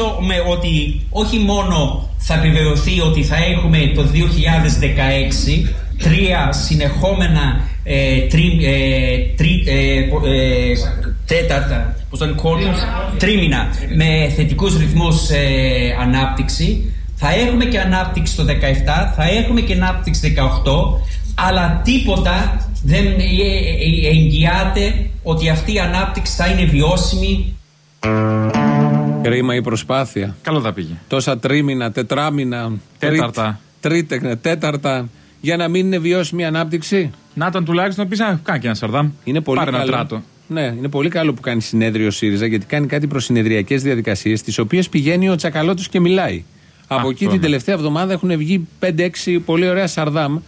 ελπίζομαι ότι όχι μόνο θα επιβεβαιωθεί ότι θα έχουμε το 2016 τρία συνεχόμενα ε, τρι, ε, τρι, ε, ε, τέταρτα πώς το λένε, τρίμηνα με θετικούς ρυθμούς ε, ανάπτυξη. Θα έχουμε και ανάπτυξη το 17 θα έχουμε και ανάπτυξη 18 αλλά τίποτα δεν ε, ε, εγγυάται ότι αυτή η ανάπτυξη θα είναι βιώσιμη Κρίμα η προσπάθεια. Καλό θα πήγε. Τόσα τρίμηνα, τετράμινα, Τέταρτα. Τρίτε, τέταρτα, για να μην είναι βιώσιμη η ανάπτυξη. Να ήταν τουλάχιστον να πεις: Α, κάνει και ένα Σαρδάμ. Είναι πολύ Πάρε καλό. ένα τράτο. Ναι, είναι πολύ καλό που κάνει συνέδριο ο ΣΥΡΙΖΑ γιατί κάνει κάτι προ συνεδριακέ διαδικασίες, τις οποίες πηγαίνει ο Τσακαλώτος και μιλάει. Από εκεί αυτό, την ναι. τελευταία εβδομάδα έχουν βγει 5-6 πολύ ωραία Σαρδάμ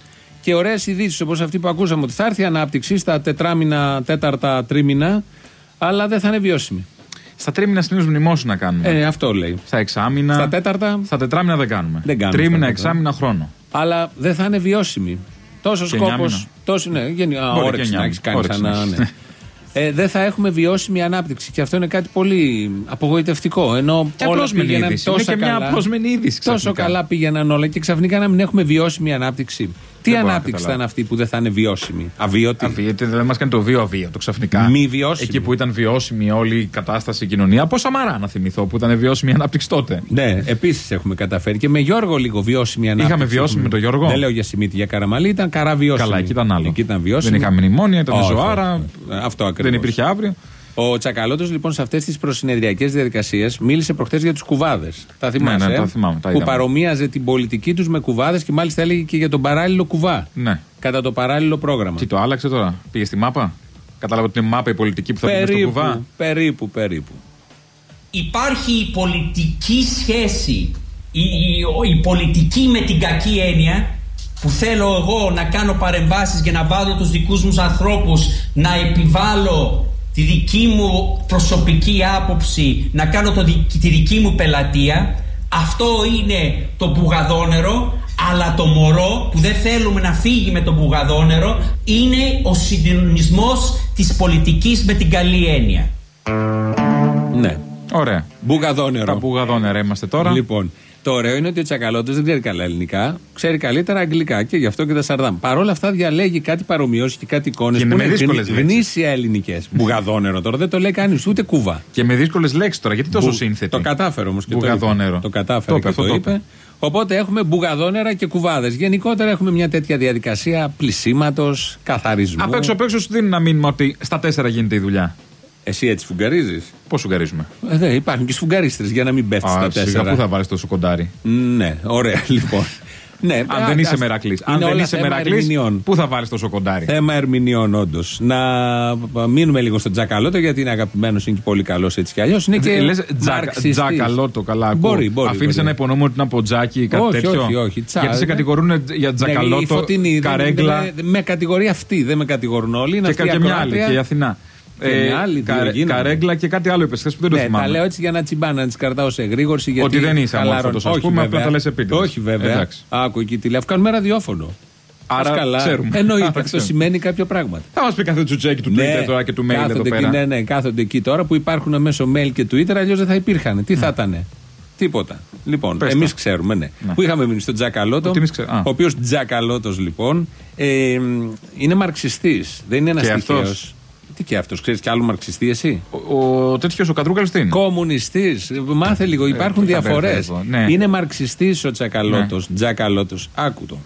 και ωραίες ειδήσεις όπως αυτή που ακούσαμε ότι θα έρθει η ανάπτυξη στα τετράμινα, τέταρτα, τρίμηνα, αλλά δεν θα είναι βιώσιμη. Στα τρίμηνα συνήθως μνημόσου να κάνουμε. Ε, αυτό λέει. Στα εξάμηνα. Στα τέταρτα, Στα τετράμηνα δεν κάνουμε. Δεν κάνουμε Τρίμηνα, στα τέταρτα. εξάμηνα, χρόνο. αλλά δεν θα είναι βιώσιμη. Τόσος Και σκόπο. εννιάμινα. Τόσο, ναι, γενι, α, Μπορεί όρεξη και να εννιά. έχεις κάνει Όρεξη σαν να να. έχεις. Ναι. Ε, δεν θα έχουμε βιώσιμη ανάπτυξη. Και αυτό είναι κάτι πολύ απογοητευτικό. Ενώ Και όλα απρόσμενη πήγαιναν είδηση. τόσο Είναι και μια καλά, απρόσμενη είδηση. τόσο ξαφνικά. καλά πήγαιναν όλα και ξαφνικά να μην έχουμε βιώσιμη ανάπτυξη. Τι μπορώ να ανάπτυξη θα καταλάβω. είναι αυτή που δεν θα είναι βιώσιμη, αβίωτη. Αφιέται, δεν μας κάνει το βίο αβίωτο ξαφνικά. Μη βιώσιμη. Εκεί που ήταν βιώσιμη όλη η κατάσταση, η κοινωνία. Από Σαμαρά να θυμηθώ που ήταν βιώσιμη η ανάπτυξη τότε. Ναι, επίσης έχουμε καταφέρει. Και με Γιώργο λίγο βιώσιμη ανάπτυξη. Είχαμε βιώσιμη με τον Γιώργο; Δεν λέω για Σιμίτη, για Καραμαλή, ήταν καρά βιώσιμη. Καλά, εκεί ήταν άλλο. Εκεί ήταν βιώσιμη. Δεν είχαμε μνημόνια, ήταν Όχι, ζωάρα. όχι. Αυτό ακριβώς. Δεν υπήρχε αύριο. Ο Τσακαλώτος λοιπόν σε αυτές τις προσυνεδριακές διαδικασίες μίλησε προχθές για τους κουβάδες. Τα θυμάσαι. ναι, ε; τα θυμάμαι, τα που είδαμε. παρομοίαζε την πολιτική τους με κουβάδες και μάλιστα έλεγε και για τον παράλληλο κουβά. Ναι. Κατά το παράλληλο πρόγραμμα. Τι το άλλαξε τώρα; Πήγε στη μάπα. Κατάλαβε ότι είναι μάπα η πολιτική που θα πήγε στο κουβά. περίπου, περίπου, περίπου. υπάρχει η πολιτική σχέση, η, η- η πολιτική με την κακή έννοια που θέλω εγώ να κάνω παρεμβάσεις και να βάλω τους δικούς μου ανθρώπους να επιβάλλω τη δική μου προσωπική άποψη, να κάνω το, δι- τη δική μου πελατεία. Αυτό είναι το μπουγαδόνερο, αλλά το μωρό που δεν θέλουμε να φύγει με το μπουγαδόνερο είναι ο συντονισμός της πολιτικής με την καλή έννοια. Ναι. Ωραία. Μπουγαδόνερο. Τα μπουγαδόνερα είμαστε τώρα. Λοιπόν, το ωραίο είναι ότι ο Τσακαλώτο δεν ξέρει καλά ελληνικά, ξέρει καλύτερα αγγλικά και γι' αυτό και τα Σαρδάμ. Παρ' όλα αυτά διαλέγει κάτι παρομοιώσει και κάτι εικόνες Και που είναι είναι με δύσκολες γνη- λέξεις. γνήσια ελληνικές. Μπουγαδόνερο τώρα δεν το λέει κανείς, ούτε κούβα. Και με δύσκολες λέξεις τώρα. Γιατί τόσο Μπου- σύνθετη; Το κατάφερε όμως και το είπε. Μπουγαδόνερο. Το κατάφερε Το είπε, και αυτό το το είπε. είπε. Οπότε έχουμε μπουγαδόνερα και κουβάδες. Γενικότερα έχουμε μια τέτοια διαδικασία πλησίματος, καθαρισμού. Απ' έξω απ' έξω σου δίνει ένα μήνυμα ότι στα τέσσερα γίνεται η δουλειά. Εσύ έτσι φουγκαρίζει. Πώς σου γαρίζουμε. Ε, ναι, υπάρχουν και σφουγγαρίστρες για να μην πέφτεις στα Α, σιγά τέσσερα. πού θα βάλεις τόσο κοντάρι. Ναι, ωραία λοιπόν. ναι, Αν α, δεν είσαι ας- μερακλής. Αν είναι δεν όλα είσαι θέμα μερακλής, ερμηνεών. πού θα βάλεις τόσο κοντάρι. Θέμα ερμηνεών, όντως. Να μείνουμε λίγο στον Τζακαλώτο, γιατί είναι αγαπημένος, είναι και πολύ καλός έτσι κι αλλιώς. Είναι και. Λες μαρξιστής. τζακαλό το καλά. ακούω. Μπορεί, μπορεί. Αφήνεις μπορεί. ένα υπονόμο ότι είναι από τζάκι ή κάτι Όχι, τέτοιο; όχι, όχι. Τσα- Γιατί σε κατηγορούν για Ναι, η τζακαλώτο, Φωτεινή, δεν- καρέγκλα δεν- με κατηγορεί αυτή, δεν με κατηγορούν όλοι. Είναι και αυτή η κάποια μια άλλη. ακροάτρια. Και η Αθηνά. Και μια άλλη, δύο καρε- γίνανε. Καρέγκλα και κάτι άλλο είπες χθες που δεν το Ναι, τα θυμάμαι. λέω έτσι για να τσιμπάνε, να τις κρατάω σε γρήγορση. Γιατί Ότι δεν είσαι χαλαρώνω. αμόρφωτος, ας Όχι, πούμε, απλά βέβαια. τα λες επίτηδες. Όχι, βέβαια. Εντάξει. Άκου εκεί τη λέω. Κάνουμε ραδιόφωνο. Άρα Πας καλά. ξέρουμε. Εννοείται, Άρα αυτό ξέρουμε. σημαίνει κάποιο πράγμα. Θα μας πει κάθε τσουτσέκι του Twitter τώρα και του mail εδώ κάθονται πέρα. Εκεί, ναι, ναι, κάθονται εκεί τώρα που υπάρχουν μέσω mail και Twitter, αλλιώς δεν θα υπήρχαν. Τι θα ήταν. Τίποτα. Λοιπόν, Πες εμείς τα. ξέρουμε, ναι. Ναι. Που είχαμε μείνει στον Τζακαλώτο. Ότι εμείς ξέ- α. Ο οποίος Τζακαλώτος, λοιπόν, ε, είναι μαρξιστής. Δεν είναι ένας Και τυχαίος. Αυτός. Τι και αυτός, ξέρεις κι άλλο μαρξιστή εσύ; Ο, ο τέτοιος ο Κατρούκαλο τι είναι; Κομμουνιστής. Μάθε λίγο, υπάρχουν Ε, τα διαφορές. μπερδεύω, ναι. Είναι μαρξιστής ο Τσακαλώτος. Τζακαλώτος. Άκου το.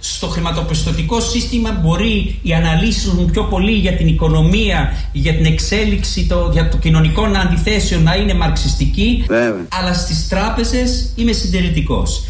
στο χρηματοπιστωτικό σύστημα μπορεί οι αναλύσεις μου πιο πολύ για την οικονομία, για την εξέλιξη το, για το κοινωνικών αντιθέσεων να είναι μαρξιστική, αλλά στις τράπεζες είμαι συντηρητικός.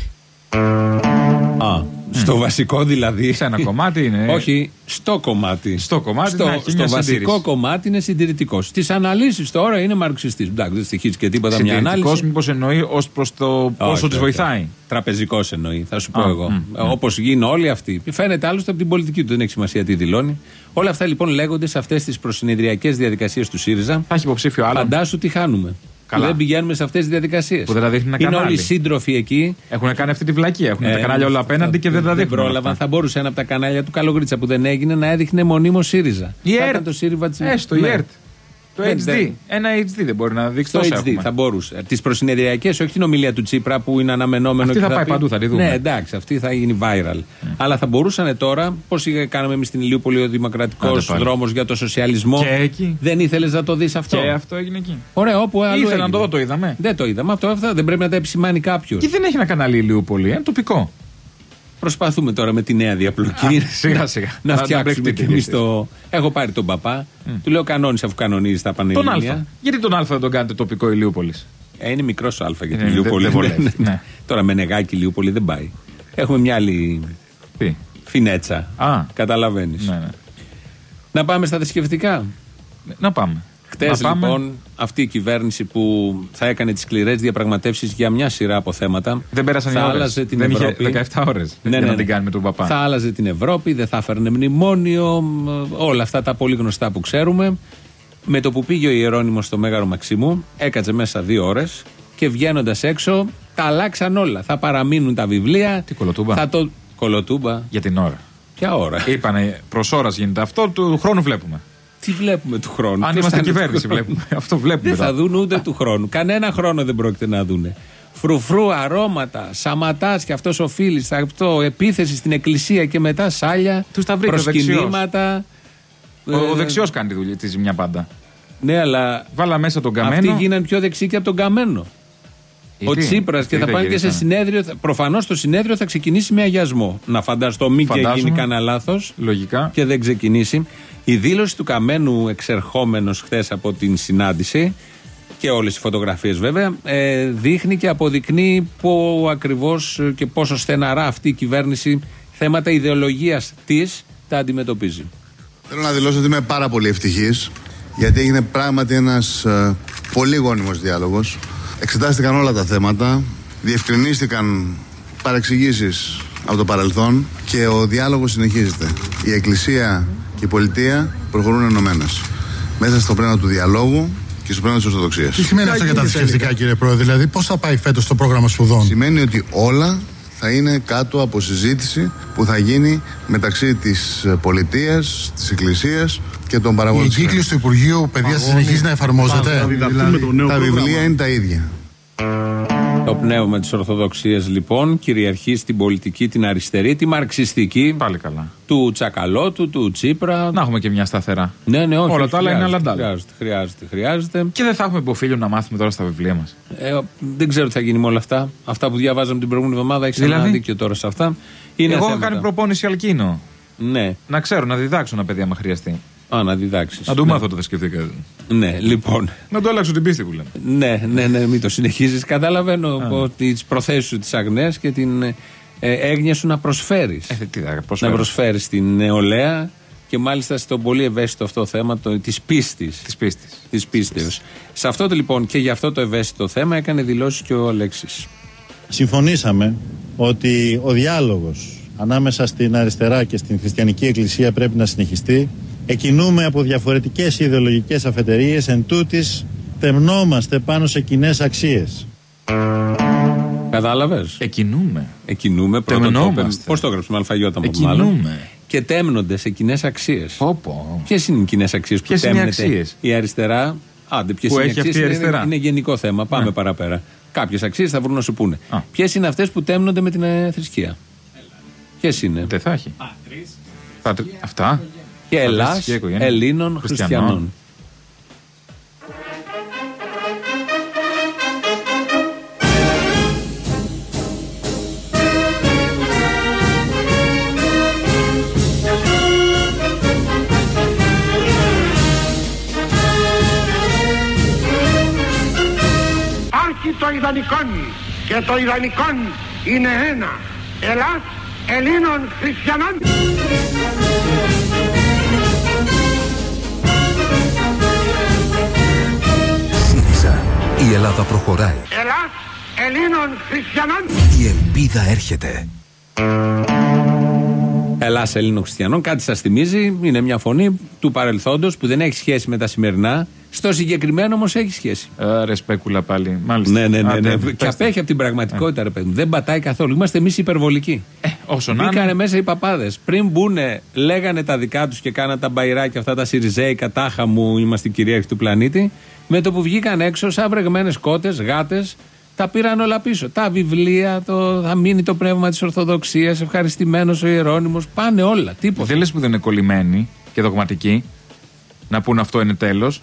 Α, στο βασικό δηλαδή. Σε ένα κομμάτι είναι. Όχι, στο κομμάτι. Στο κομμάτι να έχει στο μια βασικό συντήρηση. κομμάτι είναι συντηρητικός. Στι αναλύσεις τώρα είναι μαρξιστής. Εντάξει, δεν στοιχίζει και τίποτα μια Συντηρητικός, ανάλυση. μήπως εννοεί ως προς το πόσο τη βοηθάει; Τραπεζικός εννοεί, θα σου πω Α, εγώ. μ, Όπως γίνουν όλοι αυτοί. Φαίνεται άλλωστε από την πολιτική του, δεν έχει σημασία τι δηλώνει. Όλα αυτά λοιπόν λέγονται σε αυτές τις προσυνεδριακές διαδικασίες του ΣΥΡΙΖΑ. Θα έχει υποψήφιο άλλο. Φαντάσου τι χάνουμε. Καλά. Που δεν πηγαίνουμε σε αυτές τις διαδικασίες. Που δεν τα δείχνει ένα Είναι κανάλι. όλοι σύντροφοι εκεί. Έχουν κάνει αυτή τη βλακία. Έχουν τα Ε, κανάλια όλα απέναντι και δεν τα δείχνουν. πρόλαβαν. αυτά. Θα μπορούσε ένα από τα κανάλια του Καλογρίτσα που δεν έγινε να έδειχνε μονίμως ΣΥΡΙΖΑ. Η Θα ΕΡΤ. ήταν το ΣΥΡΙΖΑ της- Έστω, η Ναι. ΕΡΤ. Το Δεν- HD. δεν- Ένα HD δεν μπορεί να δείξει Στο τόσα HD έχουμε. θα μπορούσε. Τις προσυνεδριακές, όχι την ομιλία του Τσίπρα που είναι αναμενόμενο. Αυτή και θα πάει πει- παντού, θα τη δούμε. Ναι, εντάξει, αυτή θα γίνει viral. Αλλά θα μπορούσαν τώρα, πώς κάναμε εμείς στην Ηλιούπολη, ο δημοκρατικός Άντε πάλι. δρόμος για το σοσιαλισμό. Και εκεί. Δεν ήθελες να το δεις αυτό; Και αυτό έγινε εκεί. Ωραία, όπου άλλο. Ήθελα να έγινε. το δω, το είδαμε. Δεν το είδαμε. Αυτό, αυτό δεν πρέπει να τα επισημάνει κάποιος. Και δεν έχει ένα κανάλι Ηλιούπολη, είναι τοπικό. Προσπαθούμε τώρα με τη νέα διαπλοκή. Α, σιγά, σιγά. να Να φτιάξουμε μπρεχτείτε κι εμείς κι το. Έχω πάρει τον παπά. Του λέω κανόνισε αφού κανονίζεις τα Τον πανελλήνια. Α. Γιατί τον Α δεν τον κάνετε τοπικό Ηλιούπολης; Ε, είναι μικρός Α για την Ε, Ηλιούπολη. δεν- δεν βολεύει, Ναι, ναι. ναι. Τώρα με νεγάκι Ηλιούπολη δεν πάει. Έχουμε μια άλλη Τι; φινέτσα. Α. Καταλαβαίνεις. Ναι, ναι. Να πάμε στα θρησκευτικά; Να πάμε. Χτε Να πάμε. λοιπόν αυτή η κυβέρνηση που θα έκανε τις σκληρές διαπραγματεύσεις για μια σειρά από θέματα. Δεν πέρασαν θα οι ώρες. άλλαζε την Δεν είχε Ευρώπη. 17 ώρες για να την κάνει με τον παπά. Θα άλλαζε την Ευρώπη, δεν θα έφερνε μνημόνιο, μ, όλα αυτά τα πολύ γνωστά που ξέρουμε. Με το που πήγε ο Ιερώνυμος στο Μέγαρο Μαξιμού, έκατσε μέσα δύο ώρες και βγαίνοντας έξω, τα αλλάξαν όλα. Θα παραμείνουν τα βιβλία. Τι, κολοτούμπα; Θα το... Κολοτούμπα. Για την ώρα. Ποια ώρα; Είπανε προς ώρας γίνεται αυτό, του χρόνου βλέπουμε. Τι βλέπουμε του χρόνου; Αν Ποιος είμαστε θα είναι του κυβέρνηση, χρόνου; βλέπουμε. Αυτό βλέπουμε. Δεν θα τώρα. δουν ούτε του χρόνου. Κανένα χρόνο δεν πρόκειται να δούνε. Φρουφρού, αρώματα, σαματάς και αυτός ο φίλης, αυτό, επίθεση στην εκκλησία και μετά σάλια. Τους τα βρήκε ο προσκυνήματα. Ο, ο Ε, δεξιός κάνει τη δουλειά τη ζημιά πάντα. Ναι, αλλά Βάλα μέσα τον καμένο. αυτοί γίνανε πιο δεξιοί και από τον Καμένο. Ο Γιατί; Τσίπρας και Τι θα δεν πάνε και σε γυρίσανε. συνέδριο. Προφανώς το συνέδριο θα ξεκινήσει με αγιασμό. Να φανταστώ, μην και Φαντάζομαι. γίνει κανένα λάθος Λογικά. και δεν ξεκινήσει. Η δήλωση του Καμένου εξερχόμενος χθες από την συνάντηση και όλες οι φωτογραφίες βέβαια ε, δείχνει και αποδεικνύει που ακριβώς και πόσο στεναρά αυτή η κυβέρνηση θέματα ιδεολογίας της τα αντιμετωπίζει. Θέλω να δηλώσω ότι είμαι πάρα πολύ ευτυχής γιατί έγινε πράγματι ένας ε, πολύ γόνιμος διάλογος. Εξετάστηκαν όλα τα θέματα, διευκρινίστηκαν παρεξηγήσεις από το παρελθόν και ο διάλογος συνεχίζεται. Η Εκκλησία και η Πολιτεία προχωρούν ενωμένες μέσα στο πνεύμα του διαλόγου και στο πνεύμα της Ορθοδοξίας. Τι σημαίνει αυτό για τα θρησκευτικά, κύριε Πρόεδρε, δηλαδή πώς θα πάει φέτος το πρόγραμμα σπουδών; Σημαίνει ότι όλα θα είναι κάτω από συζήτηση που θα γίνει μεταξύ της ε, πολιτείας, της εκκλησίας και των Η παραγωγών της εγκύκλωση του Υπουργείου Παιδεία συνεχίζει να εφαρμόζεται. Τα βιβλία είναι τα ίδια. Το πνεύμα της Ορθοδοξίας λοιπόν κυριαρχεί στην πολιτική την αριστερή, τη μαρξιστική Πάλι καλά. του Τσακαλώτου, του Τσίπρα. Να έχουμε και μια σταθερά. Ναι, ναι, όχι. Όλα όχι, τα άλλα είναι χρειάζεται, αλαντάλα. Χρειάζεται, χρειάζεται, χρειάζεται. Και δεν θα έχουμε υποφίλιο να μάθουμε τώρα στα βιβλία μας. Ε, δεν ξέρω τι θα γίνει με όλα αυτά. Αυτά που διαβάζαμε την προηγούμενη εβδομάδα, έχεις Δηλαδή; ένα δίκιο τώρα σε αυτά. Είναι Εγώ έχω θέματα. κάνει προπόνηση αλκίνο. Ναι, Να ξέρω, να διδάξω ένα παιδί άμα χρειαστεί. Α, να διδάξεις. Να το μάθω το θρησκευτικό. Ναι, λοιπόν. Να το αλλάξω την πίστη που λέμε. Ναι, ναι, ναι, μην το συνεχίζεις. Καταλαβαίνω τις προθέσεις σου τις αγνές και την ε, έγνοια σου να προσφέρεις. Ε, τι θα να προσφέρω. προσφέρεις την νεολαία και μάλιστα στο πολύ ευαίσθητο αυτό θέμα της πίστης. Της πίστης. Της πίστεως. Σε αυτό το λοιπόν και για αυτό το ευαίσθητο θέμα έκανε δηλώσεις και ο Αλέξης. συμφωνήσαμε ότι ο διάλογος ανάμεσα στην αριστερά και στην χριστιανική εκκλησία πρέπει να συνεχιστεί. Εκινούμε από διαφορετικές ιδεολογικές αφετερίες, εν τούτης τεμνόμαστε πάνω σε κοινέ αξίες. Κατάλαβες; Εκινούμε. Εκινούμε πρώτο Τεμνόμαστε. Πώς το έγραψε με αλφαγιώτα μου μάλλον. Εκινούμε. Και τέμνονται σε κοινές αξίες. Όπω. Ποιες είναι οι κοινές αξίες που Ποιες είναι οι τέμνεται αξίες; η αριστερά; Άντε, ποιες Που είναι οι έχει αυτή αξίες; Η είναι, αριστερά. είναι γενικό θέμα. Πάμε Ναι. παραπέρα. Κάποιες αξίες θα βρουν να σου πούνε. Α. Ποιες είναι αυτές που τέμνονται με την ε, θρησκεία; Ποιες είναι; Δεν θα έχει. Θα τρι- Αυτά. Και Θα Ελλάς, θρησκεία οικογένεια. Ελλήνων, Χριστιανών. Χριστιανών. Άρχι το ιδανικόν και το ιδανικόν είναι ένα. Ελλάς Ελλήνων Χριστιανών. Η Ελλάδα προχωράει. Ελλάς Ελλήνων Χριστιανών. Η ελπίδα έρχεται. Ελλάς Ελλήνων Χριστιανών. Κάτι σας θυμίζει. Είναι μια φωνή του παρελθόντος που δεν έχει σχέση με τα σημερινά. Στο συγκεκριμένο όμως έχει σχέση. Ε, ρε σπέκουλα πάλι. Μάλιστα. Ναι, ναι, ναι. Άντε, ναι. πες Και τα. απέχει από την πραγματικότητα, ρε παιδί μου. Δεν πατάει καθόλου. Είμαστε εμείς υπερβολικοί. Ε, όσο να Μπήκανε είναι. μέσα οι παπάδες. Πριν μπουν, λέγανε τα δικά τους και κάναν τα μπαϊράκια αυτά τα Σιριζέικα, τάχα μου, είμαστε κυρίαρχοι του πλανήτη. Με το που βγήκαν έξω, σαν βρεγμένες κότες, γάτες, τα πήραν όλα πίσω. Τα βιβλία, το, θα μείνει το πνεύμα της Ορθοδοξίας, ευχαριστημένος ο Ιερόνιμος. Πάνε όλα. Τίποτα. Δεν λες που δεν είναι κολλημένοι και δογματικοί να πούν αυτό είναι τέλος.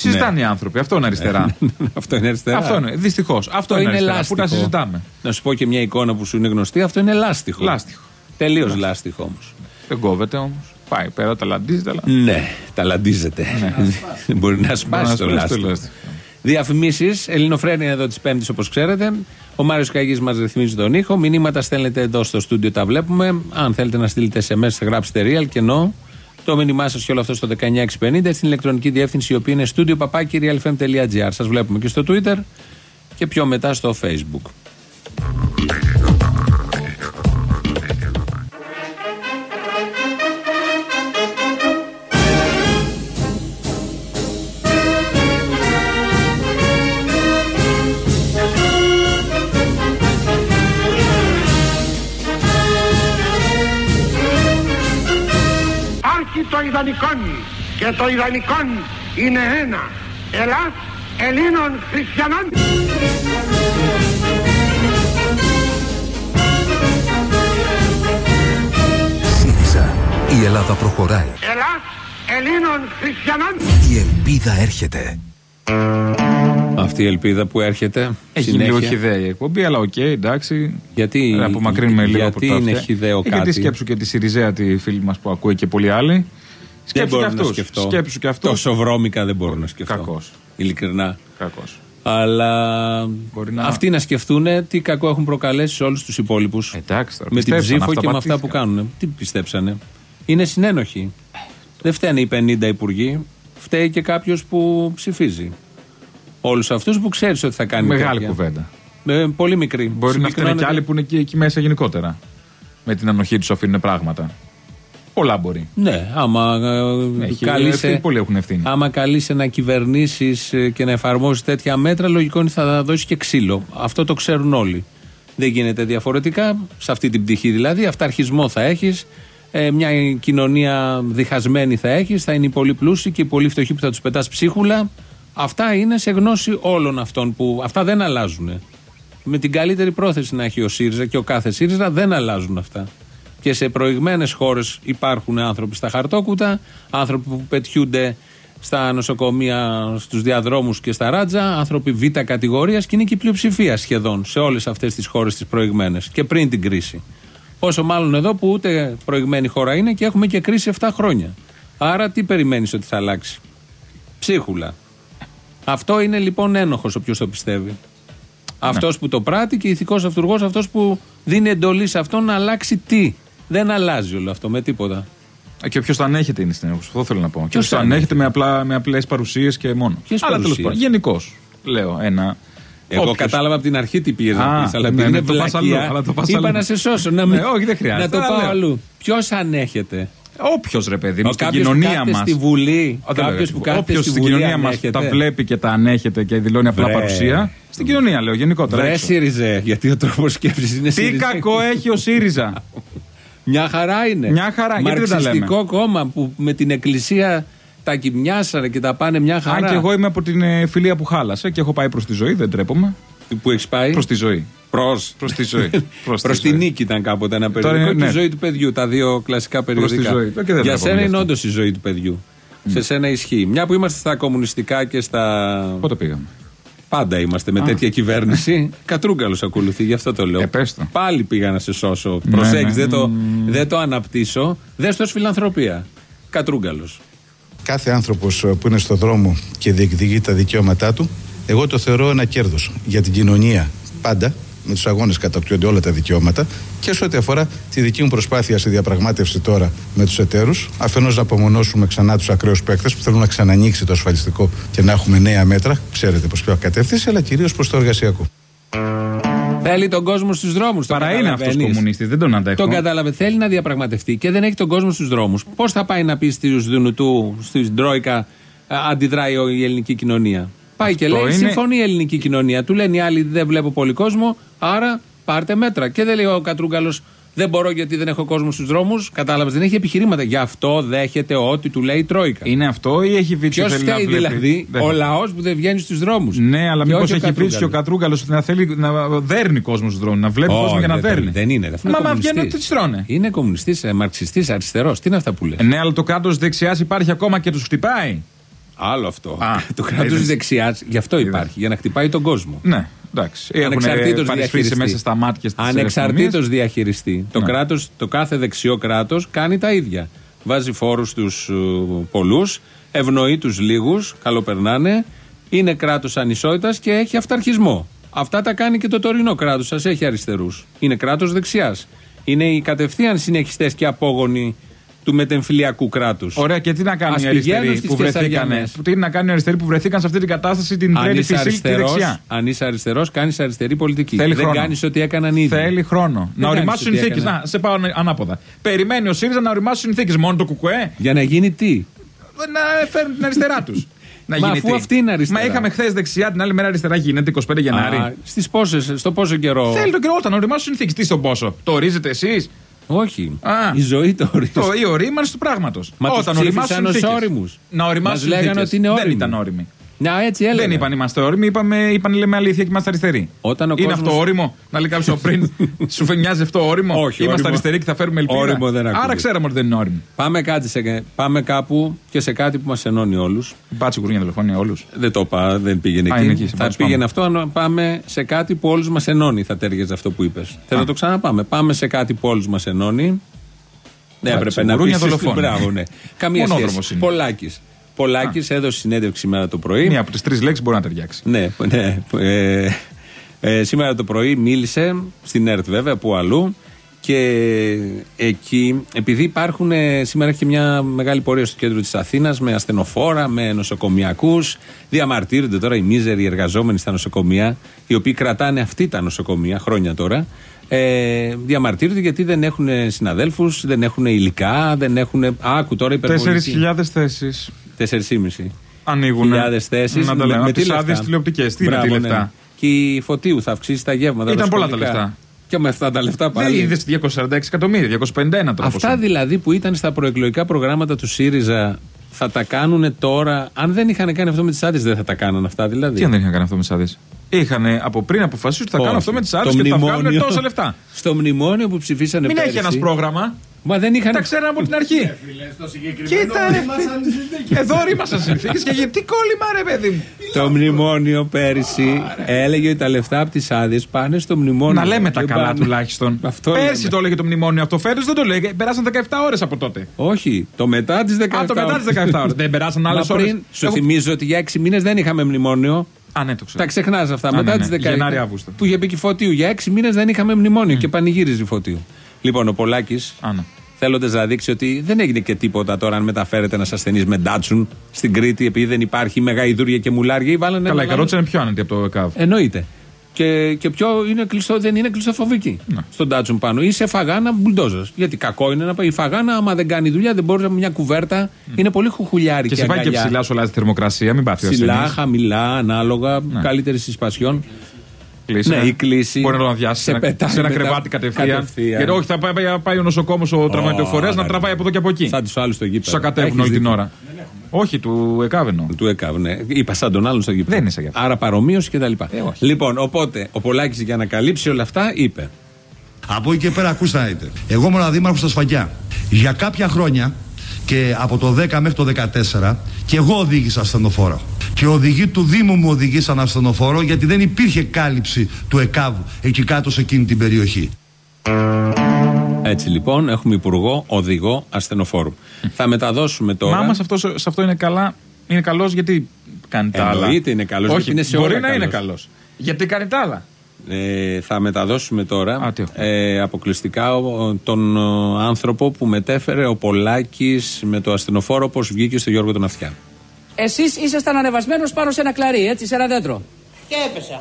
Συζητάνε Ναι. οι άνθρωποι. Αυτό είναι αριστερά. αυτό είναι αριστερά. αυτό είναι. Δυστυχώς. Αυτό, είναι, αριστερά. Πού να λάστιχο. συζητάμε; Να σου πω και μια εικόνα που σου είναι γνωστή. Αυτό είναι λάστιχο. Λάστιχο. Τελείως λάστιχο όμως. Δεν κόβεται όμως. Πάει πέρα, ταλαντίζεται. Αλλά... Ναι, ταλαντίζεται. Μπορεί να σπάσει το λάστιχο. Διαφημίσεις, Ελληνοφρένια εδώ της Πέμπτης όπως ξέρετε. Ο Μάριος Καγής μας ρυθμίζει τον ήχο. Μηνύματα στέλνετε εδώ στο στούντιο, τα βλέπουμε. Αν θέλετε να στείλετε SMS, θα γράψετε real και no. Το μήνυμά σας και όλο αυτό στο 19650 στην ηλεκτρονική διεύθυνση η οποία είναι studio papakirialfm.gr. Σας βλέπουμε και στο Twitter και πιο μετά στο Facebook. Και το ιδανικόν είναι ένα. Ελλάς Ελλήνων Χριστιανών. ΣΥΡΙΖΑ. Η Ελλάδα προχωράει. Ελλάς Ελλήνων Χριστιανών. Η ελπίδα έρχεται. Αυτή η ελπίδα που έρχεται. Έχει συνέχεια. λίγο χυδαία η εκπομπή, αλλά οκ, εντάξει. Γιατί, Ρε, απομακρύνουμε λίγο γιατί από τα είναι αυτιά. χυδαίο Ε, κάτι; Γιατί σκέψου και τη Συριζαία, τη φίλη μας που ακούει και πολλοί άλλοι. Δεν Σκέψου και μπορώ να αυτούς. σκεφτώ. Σκέψου και αυτούς. Τόσο βρώμικα δεν μπορώ να σκεφτώ. Κακός. Ειλικρινά. Κακός. Αλλά Μπορεί να- αυτοί να σκεφτούν τι κακό έχουν προκαλέσει σε όλους τους υπόλοιπους. Εντάξει τώρα. με την πιστέψαν, ψήφο και με αυτά που αυταπατήθηκαν. κάνουν. Τι πιστέψανε. Είναι συνένοχοι. Δεν φταίνε οι 50 υπουργοί. Φταίει και κάποιος που ψηφίζει. Όλους αυτούς που ξέρεις ότι θα κάνει. Μεγάλη τέτοια. κουβέντα. Ε, πολύ μικρή. Μπορεί να φταίνε και Συμπυκνώνεται. άλλοι που είναι εκεί, εκεί μέσα γενικότερα. Με την ανοχή τους αφήνουν πράγματα. Πολλά μπορεί. Ναι, άμα ε, Έχει καλείσαι- ευθύνη, πολλοί έχουν ευθύνη. Άμα καλείσαι να κυβερνήσεις και να εφαρμόσεις τέτοια μέτρα, λογικό είναι θα δώσεις και ξύλο. Αυτό το ξέρουν όλοι. Δεν γίνεται διαφορετικά. Σε αυτή την πτυχή δηλαδή, αυταρχισμό θα έχεις. μια κοινωνία διχασμένη θα έχεις. Θα είναι οι πολύ πλούσιοι και οι πολύ φτωχοί που θα τους πετάς ψίχουλα. Αυτά είναι σε γνώση όλων αυτών που. Αυτά δεν αλλάζουν. Με την καλύτερη πρόθεση να έχει ο ΣΥΡΙΖΑ και ο κάθε ΣΥΡΙΖΑ δεν αλλάζουν αυτά. Και σε προηγμένες χώρες υπάρχουν άνθρωποι στα χαρτόκουτα, άνθρωποι που πετιούνται στα νοσοκομεία, στους διαδρόμους και στα ράτζα, άνθρωποι β' κατηγορίας και είναι και η πλειοψηφία σχεδόν σε όλες αυτές τις χώρες τις προηγμένες και πριν την κρίση. Όσο μάλλον εδώ που ούτε προηγμένη χώρα είναι και έχουμε και κρίση 7 χρόνια. Άρα τι περιμένεις ότι θα αλλάξει; Ψίχουλα. Αυτό είναι λοιπόν ένοχος όποιος το πιστεύει. Αυτός που το πράττει και ηθικός αυτούργος, αυτός που δίνει εντολή σε αυτόν να αλλάξει τι; Δεν αλλάζει όλο αυτό με τίποτα. Ε, Και όποιο το ανέχεται είναι στην Αυτό θέλω να πω. Και Ποιος όποιο το το ανέχεται; με, απλά, με απλές παρουσίες και μόνο. Ποιες Αλλά τέλος παρουσίες; πάντων. Γενικώς. Λέω ένα. Εγώ Όποιος- κατάλαβα από την αρχή τι πήγε να Α, πεις, αλλά ναι, επειδή ναι, είναι το πας αλλού, βλακεία, αλλά το πας είπα αλλού. να σε σώσω. Να, Ναι, μην- όχι, δεν χρειάζεται, να το αλλά πάω λέω. αλλού. Ποιος ανέχεται; Όποιος ρε παιδί μου, Ο στην κάποιος που κοινωνία κάθεται μας. στη Βουλή. Κάποιος που κάθεται Όποιος στη στην Βουλή κοινωνία μας ανέχεται. τα βλέπει και τα ανέχεται και δηλώνει απλά Βρε. παρουσία. Στην κοινωνία λέω γενικότερα. Βρε έξω. ΣΥΡΙΖΕ, γιατί ο τρόπος σκέψης είναι Τι ΣΥΡΙΖΕ. κακό έχει ο ΣΥΡΙΖΑ. Μια χαρά είναι. Μια χαρά, γιατί δεν τα λέμε; Μαρξιστικό κόμμα που με την εκκλησία τα κοιμιάσανε και τα πάνε μια χαρά. Αν και εγώ είμαι από την ε, φιλία που χάλασε και έχω πάει προς τη ζωή, δεν τρέπομαι. Που έχεις πάει; Προς τη ζωή. Προς. Προς τη ζωή. Προς Προς τη τη ζωή. νίκη ήταν κάποτε ένα Τώρα περιοδικό είναι- και η ναι. ζωή του παιδιού. Τα δύο κλασικά περιοδικά. τη ζωή. Το και δεν Για βλέπω σένα γι' είναι αυτό. όντως η ζωή του παιδιού. Σε σένα ισχύει. Μια που είμαστε στα κομμουνιστικά και στα. Πότε πήγαμε; Πάντα είμαστε με τέτοια κυβέρνηση. Κατρούγκαλος ακολουθεί, γι' αυτό το λέω. Ε, πες το. Πάλι πήγα να σε σώσω. Ναι, Προσέξει, ναι. δεν, το, δεν το αναπτύσσω. Δεν στο φιλανθρωπία. Κατρούγκαλος. Κάθε άνθρωπος ε, που είναι στο δρόμο και διεκδικεί τα δικαιώματά του, εγώ το θεωρώ ένα κέρδος για την κοινωνία πάντα. Με τους αγώνες κατακτιούνται όλα τα δικαιώματα και σε ό,τι αφορά τη δική μου προσπάθεια στη διαπραγμάτευση τώρα με τους εταίρους, αφενός να απομονώσουμε ξανά τους ακραίους παίκτες που θέλουν να ξανανοίξει το ασφαλιστικό και να έχουμε νέα μέτρα, ξέρετε προς ποια κατεύθυνση, αλλά κυρίως προς το εργασιακό. Θέλει τον κόσμο στους δρόμους. Παρά είναι αυτός κομμουνιστής, δεν τον αντέχω. Τον κατάλαβε. Θέλει να διαπραγματευτεί και δεν έχει τον κόσμο στους δρόμους. Πώς θα πάει να πει στους Δουνουτού, στην Τρόικα, ε, αντιδράει ο- η ελληνική κοινωνία; Πάει και Αυτό λέει: είναι- Συμφωνεί η ελληνική κοινωνία. Του λένε οι άλλοι: Δεν βλέπω πολύ κόσμο, άρα πάρτε μέτρα. Και δεν λέει ο Κατρούγκαλος: Δεν μπορώ γιατί δεν έχω κόσμο στους δρόμους. Κατάλαβες, δεν έχει επιχειρήματα. Γι' αυτό δέχεται ό,τι του λέει η Τρόικα. Είναι αυτό ή έχει βίτσιο Ποιος θέλει να φταίει βλέπει; δηλαδή, Δεν- ο λαός που δεν βγαίνει στους δρόμους. Ναι, αλλά μήπως έχει βρει και ο Κατρούγκαλος να θέλει να δέρνει κόσμο στους δρόμους, να βλέπει κόσμο για να δέρνει. Δεν είναι. Αυτό είναι Μα μα κομμουνιστής. βγαίνουν τις τρώνε. Είναι κομμουνιστής, ε, μαρξιστής, αριστερός. Τι είναι αυτά που λες; Ναι, αλλά το κράτος δεξιάς υπάρχει ακόμα και τους χτυπάει. Άλλο αυτό. Α, το κράτο είδες. δεξιά γι' αυτό υπάρχει, για να χτυπάει τον κόσμο. Ναι, εντάξει. Έχουν Ανεξαρτήτως παρισφρήσει διαχειριστή. μέσα στα μάτια τη Ανεξαρτήτως διαχειριστή. Το, Ναι. κράτος, το κάθε δεξιό κράτος κάνει τα ίδια. Βάζει φόρους στους πολλούς, ευνοεί τους λίγους, καλοπερνάνε, είναι κράτος ανισότητας και έχει αυταρχισμό. Αυτά τα κάνει και το τωρινό κράτος. Σας έχει αριστερούς. Είναι κράτος δεξιάς. Είναι οι κατευθείαν συνεχιστές και απόγονοι του μετεμφυλιακού κράτους. Ωραία, και τι να κάνουν Ας οι αριστεροί πηγαίνουν στις που βρεθήκαν. Κεσαριανές. Τι να κάνουν οι αριστεροί που βρεθήκαν σε αυτή την κατάσταση την Αν τρίτη είσαι φυσική τη αριστερός, δεξιά; αν είσαι αριστερός, κάνεις αριστερή πολιτική. Θέλει δεν χρόνο. κάνεις ό,τι έκαναν ήδη. Θέλει χρόνο. Δεν να κάνεις οριμάσουν ό,τι συνθήκες. έκανα. Να, σε πάω ανάποδα. Περιμένει ο ΣΥΡΙΖΑ να οριμάσουν συνθήκες. Μόνο το κουκουέ Για να γίνει τι; να φέρουν την αριστερά τους. Να Μα γίνει αφού τι; αυτή είναι αριστερά. Μα είχαμε χθες δεξιά, την άλλη μέρα αριστερά γίνεται 25 Γενάρη. Α, στις πόσες, στο πόσο καιρό; Θέλει τον καιρό όταν οριμάσουν συνθήκες. Τι στον πόσο. Το ορίζετε εσείς; Όχι. Α. Η ζωή το ορίζει. Το η ορίμανση του πράγματος. Μα τους Όταν ψήφισαν οριμάσουν ως συνθήκες. όριμους. Να οριμάσουν Μας λέγανε συνθήκες. ότι είναι Δεν όριμοι. ήταν όριμοι. Να, έτσι έλεγα. Δεν είπαν είμαστε όριμοι, είπαμε, είπαν λέμε αλήθεια και είμαστε αριστεροί. Όταν ο είναι κόσμος- αυτό όριμο, να λέει κάποιος πριν, σου φε- μοιάζει αυτό όριμο; Όχι, Είμαστε όριμο- αριστεροί και θα φέρουμε ελπίδα. όριμο δεν ακούγεται. Άρα ξέραμε ότι δεν είναι όριμοι. Πάμε, κάτι σε, πάμε κάπου και σε κάτι που μας ενώνει όλους. Μπάτσι κουρούνια δολοφόνια όλους. Δεν το είπα, δεν πήγαινε Α, εκεί. είναι εκεί, σε θα πάντως πήγαινε αυτό αν πάμε σε κάτι που όλους μας ενώνει. Θα τέριαζε αυτό που είπες. Θέλω να το ξαναπάμε. Πάμε σε κάτι που όλους μας ενώνει. Δεν Μπάτσι, έπρεπε να πεις. γουρούνια δολοφόνια. Μπράβο, ναι. Καμία Μονόδρομος σχέση. είναι. Πολάκης. Πολάκης έδωσε συνέντευξη σήμερα το πρωί. Μία από τις τρεις λέξεις μπορεί να ταιριάξει. Ναι, ναι. Ε, ε, σήμερα το πρωί μίλησε στην ΕΡΤ βέβαια, που αλλού. Και εκεί, επειδή υπάρχουν, ε, σήμερα έχει και μια μεγάλη πορεία στο κέντρο της Αθήνας με ασθενοφόρα, με νοσοκομιακούς. Διαμαρτύρονται τώρα οι μίζεροι εργαζόμενοι στα νοσοκομεία, οι οποίοι κρατάνε αυτή τα νοσοκομεία χρόνια τώρα. Ε, διαμαρτύρονται γιατί δεν έχουν συναδέλφους, δεν έχουν υλικά, δεν έχουν. Άκου τώρα υπερβολική. 4.000 θέσεις 4,5 ανοίγουν. χιλιάδες θέσεις. Να τα λέμε. Από τις άδειες τηλεοπτικές. Τι είναι τι λεφτά; Και η Φωτίου θα αυξήσει τα γεύματα. Ήταν τα πολλά τα σχολικά. λεφτά. Και με αυτά τα λεφτά Δεν πάλι. είδες 246 εκατομμύρια, 251 τώρα. Αυτά ποσό. δηλαδή που ήταν στα προεκλογικά προγράμματα του ΣΥΡΙΖΑ θα τα κάνουν τώρα; Αν δεν είχαν κάνει αυτό με τις άδειες, δεν θα τα κάνουν αυτά δηλαδή. Τι αν δεν είχαν κάνει αυτό με τις άδειες; Είχαν από πριν αποφασίσει ότι θα κάνουν Όχι. αυτό με τις Το άδειε και θα βγάλουν μνημόνιο- τόσα λεφτά. Στο μνημόνιο που ψηφίσανε Μην πέρυσι. έχει ένας πρόγραμμα. Μα δεν είχαν. Τα ξέραν από την αρχή. Κοίτα, ρε, φίλε. Εδώ ρήμασαν συνθήκες και γιατί κόλλημα, ρε παιδί μου. Το μνημόνιο πέρυσι έλεγε ότι τα λεφτά από τις άδειες πάνε στο μνημόνιο. Να λέμε τα Και καλά πάνε- τουλάχιστον. Αυτό Πέρσι λέμε. το έλεγε το μνημόνιο αυτό, φέτος δεν το λέγε. Περάσαν 17 ώρες από τότε. Όχι, το μετά τις 17. Α, το μετά τις 17 ώρες. Δεν περάσαν άλλες Μα ώρες. πριν, σου θυμίζω ότι για 6 μήνες δεν είχαμε μνημόνιο. Α, ναι, το ξέρω. Τα ξεχνάς αυτά. Α, Μετά ναι, τις ναι. 10 Γενάρη, Αύγουστο. Που είχε πει και φωτίου. Για 6 μήνες δεν είχαμε μνημόνιο και πανηγύριζε η φωτίου. Λοιπόν, ο Πολάκης, Α, ναι. θέλοντας να δείξει ότι δεν έγινε και τίποτα τώρα αν μεταφέρεται ένας ασθενής με ντάτσουν στην Κρήτη επειδή δεν υπάρχει μεγαϊδούρια και μουλάρια ή βάλανε. Καλά, η ένα καρότσα είναι πιο άνετη από το ΕΚΑΒ. Εννοείται. Και, και πιο είναι κλειστό, δεν είναι κλειστοφοβική Ναι. στον τάτσουν πάνω. Ή σε φαγάνα μπουλντόζα. Γιατί κακό είναι να πάει η φαγάνα, άμα δεν κάνει δουλειά, δεν μπορεί να μια κουβέρτα. Είναι πολύ χουχουλιάρη Και σε πάει και αγκαλιά. ψηλά σου αλλάζει τη θερμοκρασία, μην πάθει ο Ψηλά, ασθενής. χαμηλά, ανάλογα, Ναι. καλύτερη συσπασιών. Κλείσει, Ναι, ε. η κλίση. Μπορεί να τον αδειάσει σε Σε ένα, πετάει σε ένα μετά. κρεβάτι κατευθείαν. Κατευθείαν. Γιατί όχι, θα πάει, πάει- πάει ο νοσοκόμος, ο τραυματιοφορέα να ναι. τραβάει από εδώ και από εκεί. Σαν τους άλλους στο γήπεδο. Τους ακατεύουν Έχεις όλη την δίκιο. ώρα. Όχι, του ΕΚΑΒ Του ΕΚΑΒ, ναι. Είπα σαν τον άλλον στο γήπεδο. Δεν είναι σαν γι' αυτό. Άρα παρομοίωση και τα λοιπά. Ε, όχι. λοιπόν, οπότε ο Πολάκης για να καλύψει όλα αυτά είπε. Από εκεί και πέρα, ακούστε να δείτε. Εγώ ήμουν δήμαρχος στα Σφαγιά. Για κάποια χρόνια και από το 10 μέχρι το 14 και εγώ οδήγησα ασθενοφόρο. Και οι οδηγοί του Δήμου μου οδηγήσαν ασθενοφόρο γιατί δεν υπήρχε κάλυψη του ΕΚΑΒ εκεί κάτω σε εκείνη την περιοχή. Έτσι λοιπόν, έχουμε υπουργό, οδηγό, ασθενοφόρου. Θα μεταδώσουμε τώρα. Μα άμα σε αυτό, σε αυτό είναι καλά, είναι καλός γιατί κάνει τα άλλα. Εννοείται είναι καλός, Όχι, γιατί είναι σε μπορεί όλα να είναι καλός. καλός. Γιατί κάνει τα άλλα. Ε, θα μεταδώσουμε τώρα Α, τι έχουμε. ε, αποκλειστικά ο- τον ο, άνθρωπο που μετέφερε ο Πολάκης με το ασθενοφόρο όπως βγήκε στο Γιώργο τον Αυτιά. Εσείς ήσασταν ανεβασμένος πάνω σε ένα κλαρί, έτσι, σε ένα δέντρο. Και έπεσα.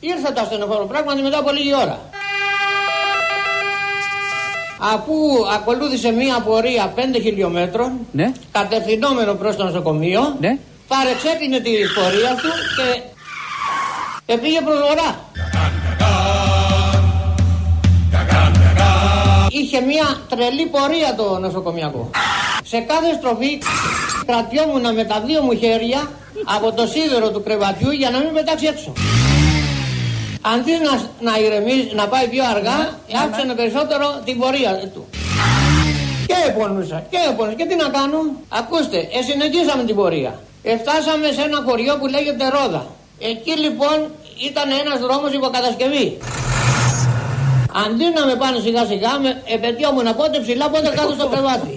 Ήρθα το ασθενοφόρο πράγματι μετά από λίγη ώρα. Αφού ακολούθησε μία πορεία 5 χιλιόμετρων, Ναι. κατευθυνόμενο προς το νοσοκομείο, Ναι. παρεξέκλεινε τη πορεία του και, και πήγε προς βορρά. Είχε μία τρελή πορεία το νοσοκομιακό. Σε κάθε στροφή κρατιόμουν με τα δύο μου χέρια από το σίδερο του κρεβατιού για να μην πετάξει έξω. Αντί να, να ηρεμήσει, να πάει πιο αργά, άφησανε περισσότερο την πορεία του. Και επώνουσα, και επώνουσα. Και τι να κάνω; Ακούστε, ε, συνεχίσαμε την πορεία. Εφτάσαμε σε ένα χωριό που λέγεται Ρόδα. Εκεί λοιπόν ήταν ένας δρόμος υποκατασκευή. Αντί να με πάνε σιγά σιγά, με επαιτειόμουν πότε ψηλά, πότε κάτω στο κρεβάτι.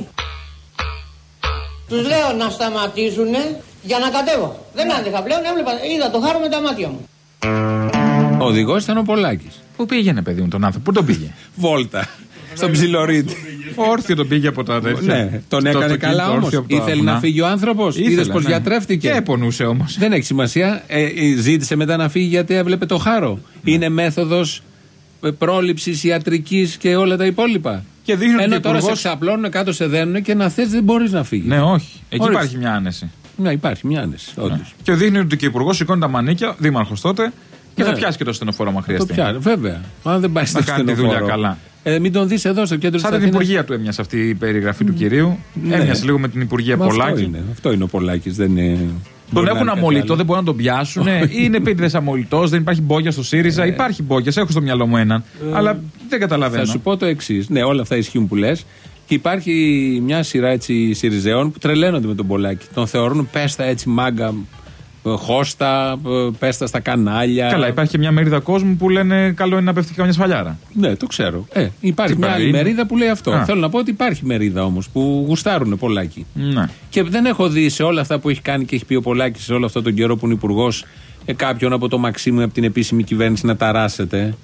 Τους λέω να σταματήσουνε για να κατέβω. Δεν άντεχα πλέον, έβλεπα, είδα το χάρο με τα μάτια μου. Ο οδηγός ήταν ο Πολάκης. Πού πήγαινε, παιδί μου, τον άνθρωπο, πού τον πήγε; Βόλτα. Στον ψιλορίτη. Όρθιο τον πήγε από τα τέτοια. Ναι, τον Στο έκανε αυτοκίνητο, καλά όμω. όρθιο από τα Ήθελε βουνά. να φύγει ο άνθρωπος. Ήθελε, Είδες πως ναι. γιατρεύτηκε. Και πονούσε όμως. Δεν έχει σημασία. Ε, ε, ζήτησε μετά να φύγει γιατί έβλεπε το χάρο. Ναι. Είναι μέθοδος πρόληψης ιατρικής και όλα τα υπόλοιπα. Και δείχνει ότι Ενώ ο τώρα σε υπουργός- ξαπλώνουν κάτω σε δένουν και να θες δεν μπορείς να φύγεις. Ναι, όχι. Εκεί Ορίστε. υπάρχει μια άνεση. Ναι, υπάρχει μια άνεση. όντως. Και δείχνει ότι και ο υπουργός σηκώνει τα μανίκια, δήμαρχος τότε, και Ναι. θα πιάσει και το στενοφόρο άμα Το χρειαστεί. πιάνει, βέβαια. Αν δεν πάει στο Να κάνει τη στενοφόρο. δουλειά καλά. Ε, μην τον δεις εδώ στο κέντρο της Σαν την Υπουργεία του έμοιασε αυτή η περιγραφή του κυρίου. Ναι. Έμοιασε λίγο με την Υπουργεία Αυτό Πολάκη. είναι, αυτό είναι ο Πολάκης. Δεν είναι. Τον μπορεί να έχουν είναι κάτι αμολυτό, άλλο. δεν μπορούν να τον πιάσουν. είναι επίτηδες αμολυτός, δεν υπάρχει μπόγια στο ΣΥΡΙΖΑ. Υπάρχει μπόγια, έχω στο μυαλό μου έναν. αλλά δεν Θα καταλαβαίνω. σου πω το εξής. Ναι, όλα αυτά ισχύουν που λες. Και υπάρχει μια σειρά έτσι Σιριζεών που τρελαίνονται με τον Πολάκη. Τον θεωρούν πέστα έτσι μάγκα, ε, χώστα, ε, πέστα στα κανάλια. Καλά, υπάρχει και μια μερίδα κόσμου που λένε καλό είναι να πέφτει καμιά σφαλιάρα. Ναι, το ξέρω. Ε, υπάρχει Τι μια πάει, άλλη είναι. μερίδα που λέει αυτό. Α. Θέλω να πω ότι υπάρχει μερίδα όμως που γουστάρουν Πολάκη. Ναι. Και δεν έχω δει σε όλα αυτά που έχει κάνει και έχει πει ο Πολάκης σε όλο αυτό τον καιρό που είναι υπουργός ε, κάποιον από το Μαξίμου από την επίσημη κυβέρνηση να ταράσετε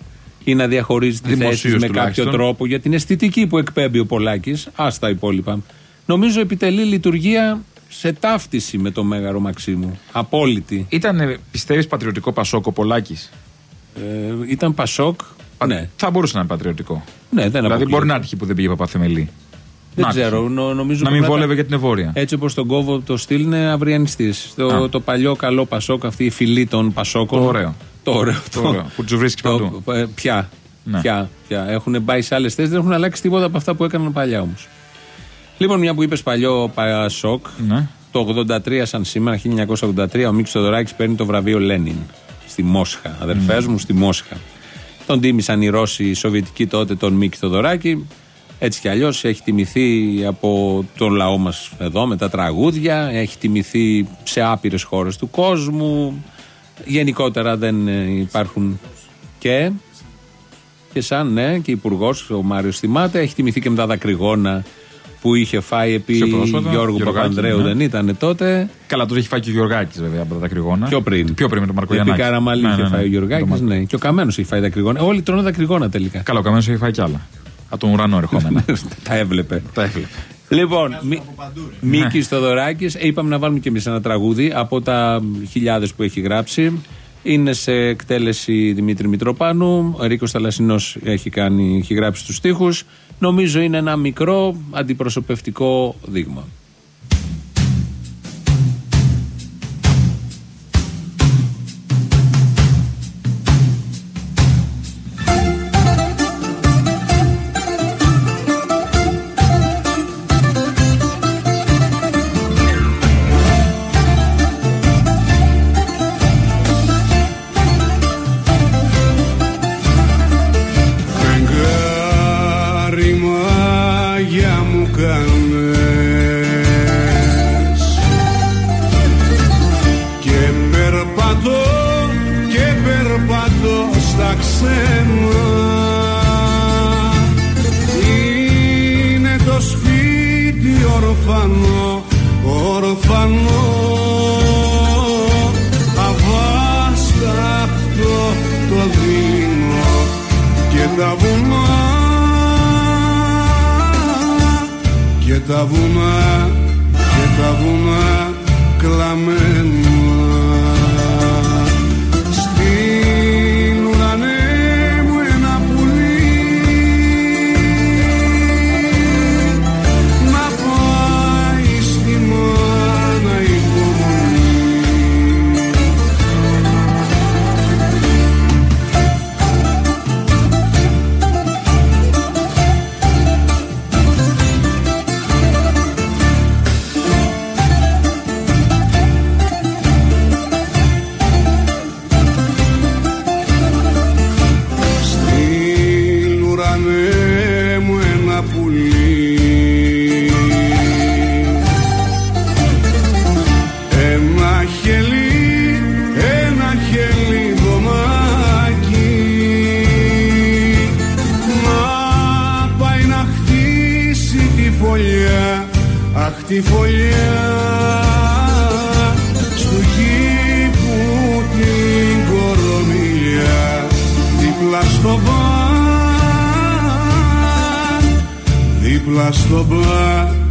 ή να διαχωρίζει τη θέση Δημοσίως της με κάποιο τουλάχιστον. τρόπο για την αισθητική που εκπέμπει ο Πολάκης. Α τα υπόλοιπα. Νομίζω επιτελεί λειτουργία σε ταύτιση με το μέγαρο Μαξίμου. Απόλυτη. Ήταν, πιστεύεις, πατριωτικό Πασόκο Πολάκης; Ε, ήταν Πασόκ. Ναι, Θα μπορούσε να είναι πατριωτικό. ναι, δεν δηλαδή αποκλείεται. μπορεί να άρχισε που δεν πήγε Παπαθεμελή. Δεν να ξέρω. νο- νομίζω Να μην πρέπει βόλευε για την Ευώρια. Έτσι όπως τον κόβο το στυλ είναι αυριανιστής. Το, Α. το παλιό καλό Πασόκ, αυτή η φυλή των Πασόκων. Το ωραίο. Το ωραίο. Το ωραίο, που τους βρίσκεις παντού. ε, Πια. Ναι. Πια, πια. Έχουν πάει σε άλλες θέσεις, δεν έχουν αλλάξει τίποτα από αυτά που έκαναν παλιά όμως. Λοιπόν, μια που είπες παλιό Πασόκ, Ναι. το 83 σαν σήμερα, 1983, ο Μίξ Θοδωράκη παίρνει το βραβείο Λένιν στη Μόσχα. Αδερφές μου, στη Μόσχα. Τον τίμησαν οι Ρώσοι, οι Σοβιετικοί τότε, τον Μίκη Θοδωράκη. Έτσι κι αλλιώς έχει τιμηθεί από τον λαό μας εδώ με τα τραγούδια, έχει τιμηθεί σε άπειρες χώρες του κόσμου. Γενικότερα δεν ε, υπάρχουν και. Και σαν ναι, και υπουργός ο Μάριος θυμάται, έχει τιμηθεί και με τα δακρυγόνα που είχε φάει επί Πιο πρόσφατα, Γιώργου Γεωργάκη, Παπανδρέου, ναι. δεν ήταν τότε. Καλά, τότε έχει φάει και ο Γιωργάκης βέβαια από τα δακρυγόνα. Πιο πριν. Πιο πριν με τον Επί Μαρκογιαννάκη. Καραμαλή Ναι, είχε ναι, ναι. φάει ο Γιωργάκης, Το Μαρκο- ναι. Και ο Καμένος έχει φάει δακρυγόνα. Όλοι τρώνε δακρυγόνα τελικά. Καλά, ο Καμένος έχει φάει κι άλλα. Από τον ουρανό ερχόμενα. τα έβλεπε. Τα έβλεπε. Λοιπόν, Μι- Μίκης Θοδωράκης, είπαμε να βάλουμε και εμείς ένα τραγούδι από τα χιλιάδες που έχει γράψει. Είναι σε εκτέλεση Δημήτρη Μητροπάνου. Ο Ρίκος Θαλασσινός έχει, κάνει, έχει γράψει τους στίχους. Νομίζω είναι ένα μικρό αντιπροσωπευτικό δείγμα. Τα βουνά και τα βουνά και τα βουνά κλαμμένα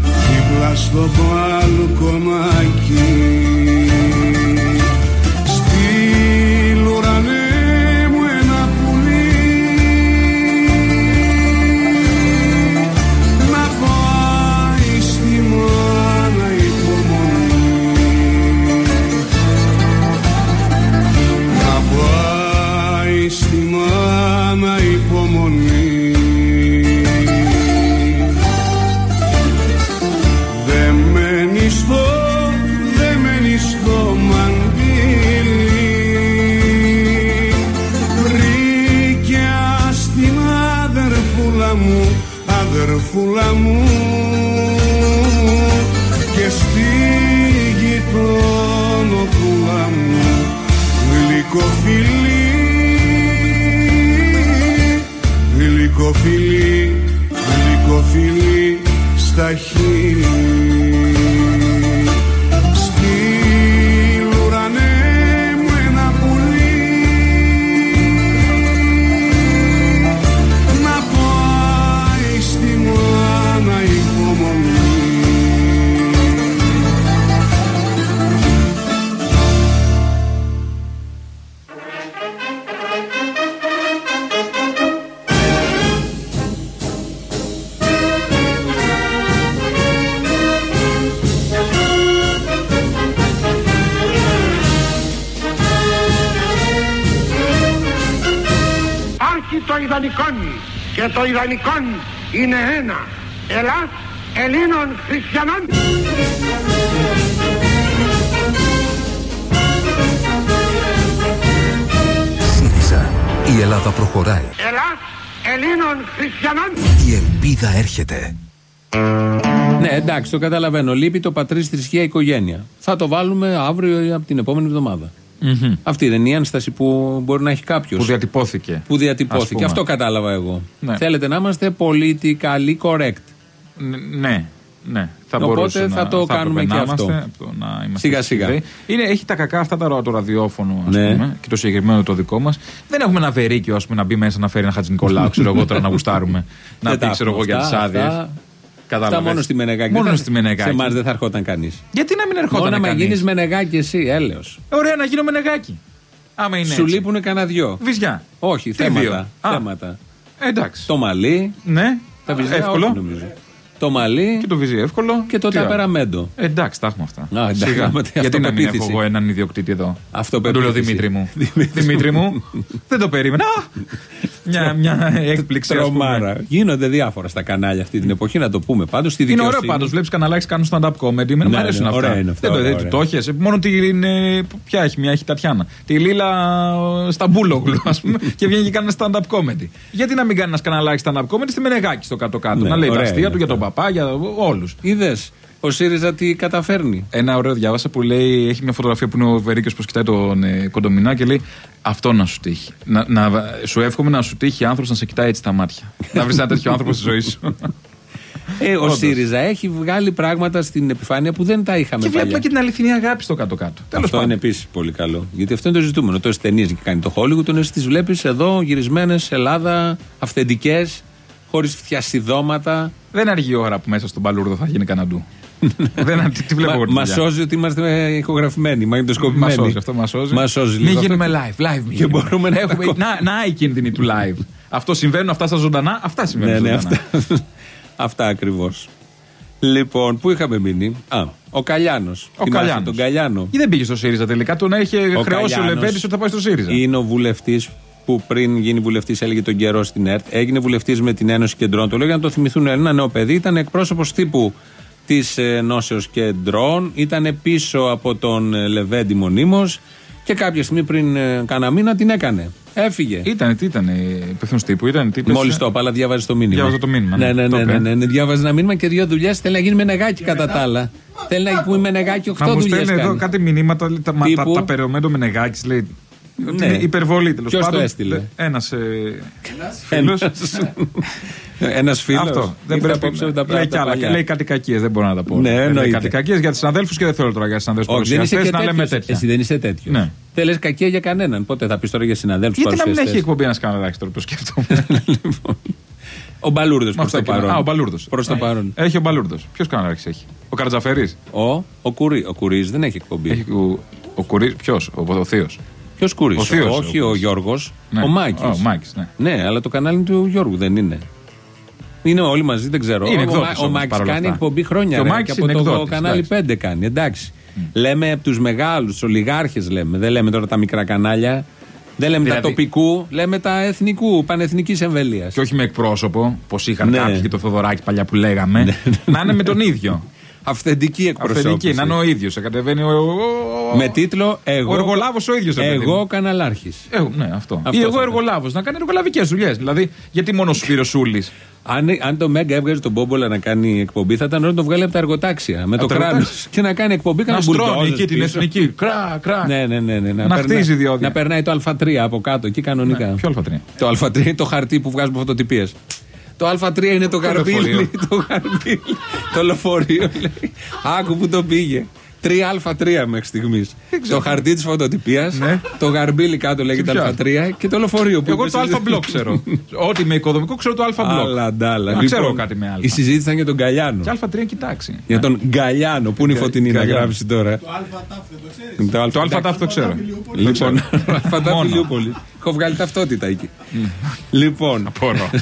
δίπλα στο μπαλκονάκι γλυκοφιλή. Γλυκοφιλή, γλυκοφιλή στα χείλη Άρχι το ιδανικόν και το ιδανικόν είναι ένα. Ελλάς Ελλήνων Χριστιανών. ΣΥΡΙΖΑ. Η Ελλάδα προχωράει. Ελλάς Ελλήνων Χριστιανών. Η ελπίδα έρχεται. Ναι, εντάξει, το καταλαβαίνω. Λείπει το πατρί θρησκεία οικογένεια. Θα το βάλουμε αύριο ή από την επόμενη εβδομάδα. Μμμ. Αυτή δεν είναι η ένσταση που μπορεί να έχει κάποιος. Που διατυπώθηκε. Που Ας διατυπώθηκε. πούμε. Αυτό κατάλαβα εγώ. Ναι. Θέλετε να είμαστε politically correct. Ν- Ναι, ναι. Θα Οπότε μπορούσε θα να, το κάνουμε έπρεπε και να αυτό. είμαστε, από το να είμαστε Σιγά, σιγά. σκληροί. Είναι, έχει τα κακά αυτά τα, το ραδιόφωνο, ας Ναι. πούμε, και το συγκεκριμένο το δικό μας. Δεν έχουμε ένα βερίκιο, ας πούμε, να μπει μέσα να φέρει ένα Χατζη Νικολάου, ξέρω εγώ τώρα να γουστάρουμε. να Δεν πει, τα ξέρω εγώ, έχουμε για τις αυτά, άδειες. Αυτά- Αυτά μόνο στη Μενεγάκη. Μόνο Δεν θα- στη Μενεγάκη. Σε εμάς δεν θα ερχόταν κανείς. Γιατί να μην ερχόταν Μόνο να κανείς; γίνεις Μενεγάκη εσύ, έλεος. Ωραία, να γίνω Μενεγάκη. Άμα είναι Σου έτσι. λείπουν κανένα δυο. Βυζιά. Όχι, Τι θέματα. δύο; Α. θέματα. Ε, εντάξει. Το μαλλί. Ναι. Τα βυζιά, Εύκολο. όχι, νομίζω. Το μαλλί Και το βυζί εύκολο. και το Τι άλλο; ταπεραμέντο. Ε, εντάξει, τα έχουμε αυτά. Α, εντάξει, Σιγά. άμα τι Γιατί να μην έχω αυτοπεποίθηση. εγώ έναν ιδιοκτήτη εδώ; Δεν του λέω Αυτοπεποίθηση. Δημήτρη μου. Δημήτρη Δημήτρη μου. Δεν το περίμενα. Α! μια, μια έκπληξη. ας πούμε. Τρομάρα. Γίνονται διάφορα στα κανάλια αυτή την εποχή, να το πούμε πάντως. Στη Είναι δικαιοσύνη. ωραίο πάντως. Βλέπεις καναλάκι κάνουν stand-up comedy. Εμένα μου Ναι, αρέσουν ναι, αυτά. ωραία είναι αυτά, Δεν το, ωραία, δεν ωραία. το έχεις. Μόνο την. ε, Ποια έχει, μια έχει η Τατιάνα. Τη Λίλα στα Μπούλογλου, ας πούμε. και βγαίνει και κάνει stand-up comedy. Γιατί να μην κάνει ένα καναλάκι stand-up comedy στη Μενεγάκη στο κάτω-κάτω. Ναι, να λέει τα ωραία αστεία είναι του για τον αυτά. παπά, για όλους. Είδες. Ο ΣΥΡΙΖΑ τι καταφέρνει; Ένα ωραίο διάβασα που λέει: Έχει μια φωτογραφία που είναι ο Βερίκιος που κοιτάει τον ε, κοντομινά και λέει: Αυτό να σου τύχει. Να, να, σου εύχομαι να σου τύχει άνθρωπος να σε κοιτάει έτσι τα μάτια. να βρεις ένα τέτοιο άνθρωπο στη ζωή σου. Ε, ο Όντως. ΣΥΡΙΖΑ έχει βγάλει πράγματα στην επιφάνεια που δεν τα είχαμε και βλέπουμε παλιά. και την αληθινή αγάπη στο κάτω-κάτω. Τέλος Αυτό είναι επίσης πολύ καλό. Γιατί αυτό είναι το ζητούμενο. Τόσες ταινίες και κάνει το Hollywood, τον εσύ τις βλέπεις εδώ γυρισμένες Ελλάδα, αυθεντικές, χωρίς φτιασιδώματα. Δεν αργεί η ώρα που μέσα στον παλούρδο θα γίνει καναντού. Δεν, τι, τι βλέπω εγώ. Μα σώζει ότι είμαστε ηχογραφημένοι, μαγνητοσκοπημένοι. Μα σώζει, αυτό μα σώζει. Μας σώζει Μην λίγο γίνουμε αυτό. live. live μην Και γίνουμε. μπορούμε να Έχουμε, τα- να, να οι κίνδυνοι του live. Αυτό συμβαίνουν, αυτά στα ζωντανά, αυτά συμβαίνουν. Ναι, ναι, ζωντανά. αυτά, αυτά ακριβώς. Λοιπόν, πού είχαμε μείνει; Α, ο Καλιάνος. Ο Καλιάνος. Τον Καλιάνο; Ή δεν πήγε στο ΣΥΡΙΖΑ τελικά, τον είχε χρεώσει ο Καλιάνος Λεβέντης ότι θα πάει στο ΣΥΡΙΖΑ. Είναι ο βουλευτής που πριν γίνει βουλευτής, έλεγε τον καιρό στην ΕΡΤ. Έγινε βουλευτής με την Ένωση Κεντρών. Το λέω για να το θυμηθούν. Ένα νέο παιδί ήταν εκπρόσωπος τύπου της Ενώσεως Κεντρών. Ήταν πίσω από τον ε, Λεβέντη μονίμως. Και κάποια στιγμή πριν ε, κάνα μήνα την έκανε. Έφυγε. Ήταν, τι ήταν, υπεύθυνο τύπου, ήταν. Τι Μόλις το είπα, αλλά διάβαζε το μήνυμα. Διάβαζα το μήνυμα, Ναι, ναι. ναι, Το ναι. είπε. ναι, ναι, ναι, Διάβαζε ένα μήνυμα και δύο δουλειές. Θέλει να γίνει με νεγάκι κατά τα άλλα. Θέλει να πούμε με νεγάκι Να οχτώ μου δουλειές. στέλνει εδώ κάτι μηνύματα, λέει, τα, μα- τα, Τύπου; τα περιομένο με νεγάκι, λέει. Ότι Ναι. είναι υπερβολή τέλος Ποιος το πάντων. έστειλε; Ένας φίλος. Ένας φίλος. Αυτό. Δεν πρέπει να Λέει κι άλλα. Λέει κάτι κακίες, δεν μπορώ να τα πω. Ναι, Δεν λέει εννοείται. κάτι κακίες για τους συναδέλφου και δεν θέλω τώρα για τους συναδέλφου Όχι, δεν είσαι και να λέμε τέτοιος. τέτοια. Εσύ δεν είσαι τέτοιος. Ναι. Δεν λε κακία για κανέναν. Πότε θα πεις τώρα για συναδέλφους Γιατί να μην έχει εκπομπή ένας καναλάκι τώρα που το σκέφτομαι. Ο Μπαλούρδος Με προς αυτά το και- παρόν. Α, ο Μπαλούρδος. Προς το παρόν. Έχει ο Μπαλούρδος. Ποιος καναλάκι έχει. Ο Καρατζαφέρης. Ο, ο, Κουρί, ο Κουρίς δεν έχει εκπομπή. Έχει ο, ο Κουρί. Ποιος, ο, ο Θείος. Ποιο Κουρί, Ο Θείος, όχι ο ο, Κουρής. Γιώργος. Ναι. Ο Μάκης. Ο Μάκης, ναι. ναι, αλλά το κανάλι είναι του Γιώργου δεν είναι. Είναι όλοι μαζί, δεν ξέρω. Είναι ο, εκδότης ο, όμως, Μάκης παρόλα κάνει αυτά. εκπομπή χρόνια. Και ο ρε, Μάκης από είναι το εκδότης, κανάλι εντάξει. 5 κάνει. Εντάξει. Λέμε από τους μεγάλους, του ολιγάρχες λέμε. Δεν λέμε τώρα τα μικρά κανάλια. Δεν λέμε Δηλαδή- τα τοπικού, λέμε τα εθνικού, πανεθνικής εμβελίας. Και όχι με εκπρόσωπο, πώ είχαν Ναι. κάποιοι και το Θοδωράκι παλιά που λέγαμε. να είναι με τον ίδιο. Αυθεντική εκπροσώπηση. Αυθεντική, να είναι ο ίδιος. Κατεβαίνει ο. ο- Με τίτλο Εγώ. Ο εργολάβος ο ίδιος. Εγώ καναλάρχης. ναι, αυτό. Αυτό Ή εγώ θα εργολάβος. Να κάνει εργολαβικές δουλειές. Δηλαδή, γιατί μόνο ο Σπύρος Σούλης; Αν, αν το Μέγκα έβγαζε τον Μπόμπολα να κάνει εκπομπή, θα ήταν ωραίο να το βγάλει από τα εργοτάξια. Με Από το τα κράνος. εργοτάξια. Και να κάνει εκπομπή. Να κανένα στρώνει μπουλντόζες εκεί την πίσω. εθνική. Κρά, κρά. Ναι, ναι, ναι. ναι, Να περνά- χτίζει διόδια. Να περνάει το Α3 από κάτω εκεί κανονικά. Ναι, ποιο Α3? Το Α3 είναι το χαρτί που βγάζουμε φωτοτυπίες. Το Α3 είναι το γαρμπίλι. λεωφορείο. Το γαρμπίλι. Το λεωφορείο λέει. Άκου που το πήγε. 3Α3 μέχρι στιγμής. Το χαρτί της φωτοτυπίας, Ναι. το γαρμπίλι κάτω λέγεται ποιο; Α3 και το λεωφορείο που Εγώ είπες το εσύ. Α μπλοκ ξέρω. Ό,τι με οικοδομικό ξέρω το Α μπλοκ. Άλλα αντάλλα. Να Λοιπόν, ξέρω κάτι με Α. Η συζήτηση ήταν για τον Γκαλιάνο. Και Α3 κοιτάξει. Για τον Γκαλιάνο. Πού είναι η Γκα- φωτεινή να Γκαλιάνο. γράψει τώρα; Το Το Α τάφ το ξέρω. Λοιπόν, Αλφατάφ Μόνο. Ηλιούπολη. Έχω βγάλει ταυτότητα εκεί. Λοιπόν, Μπορώ.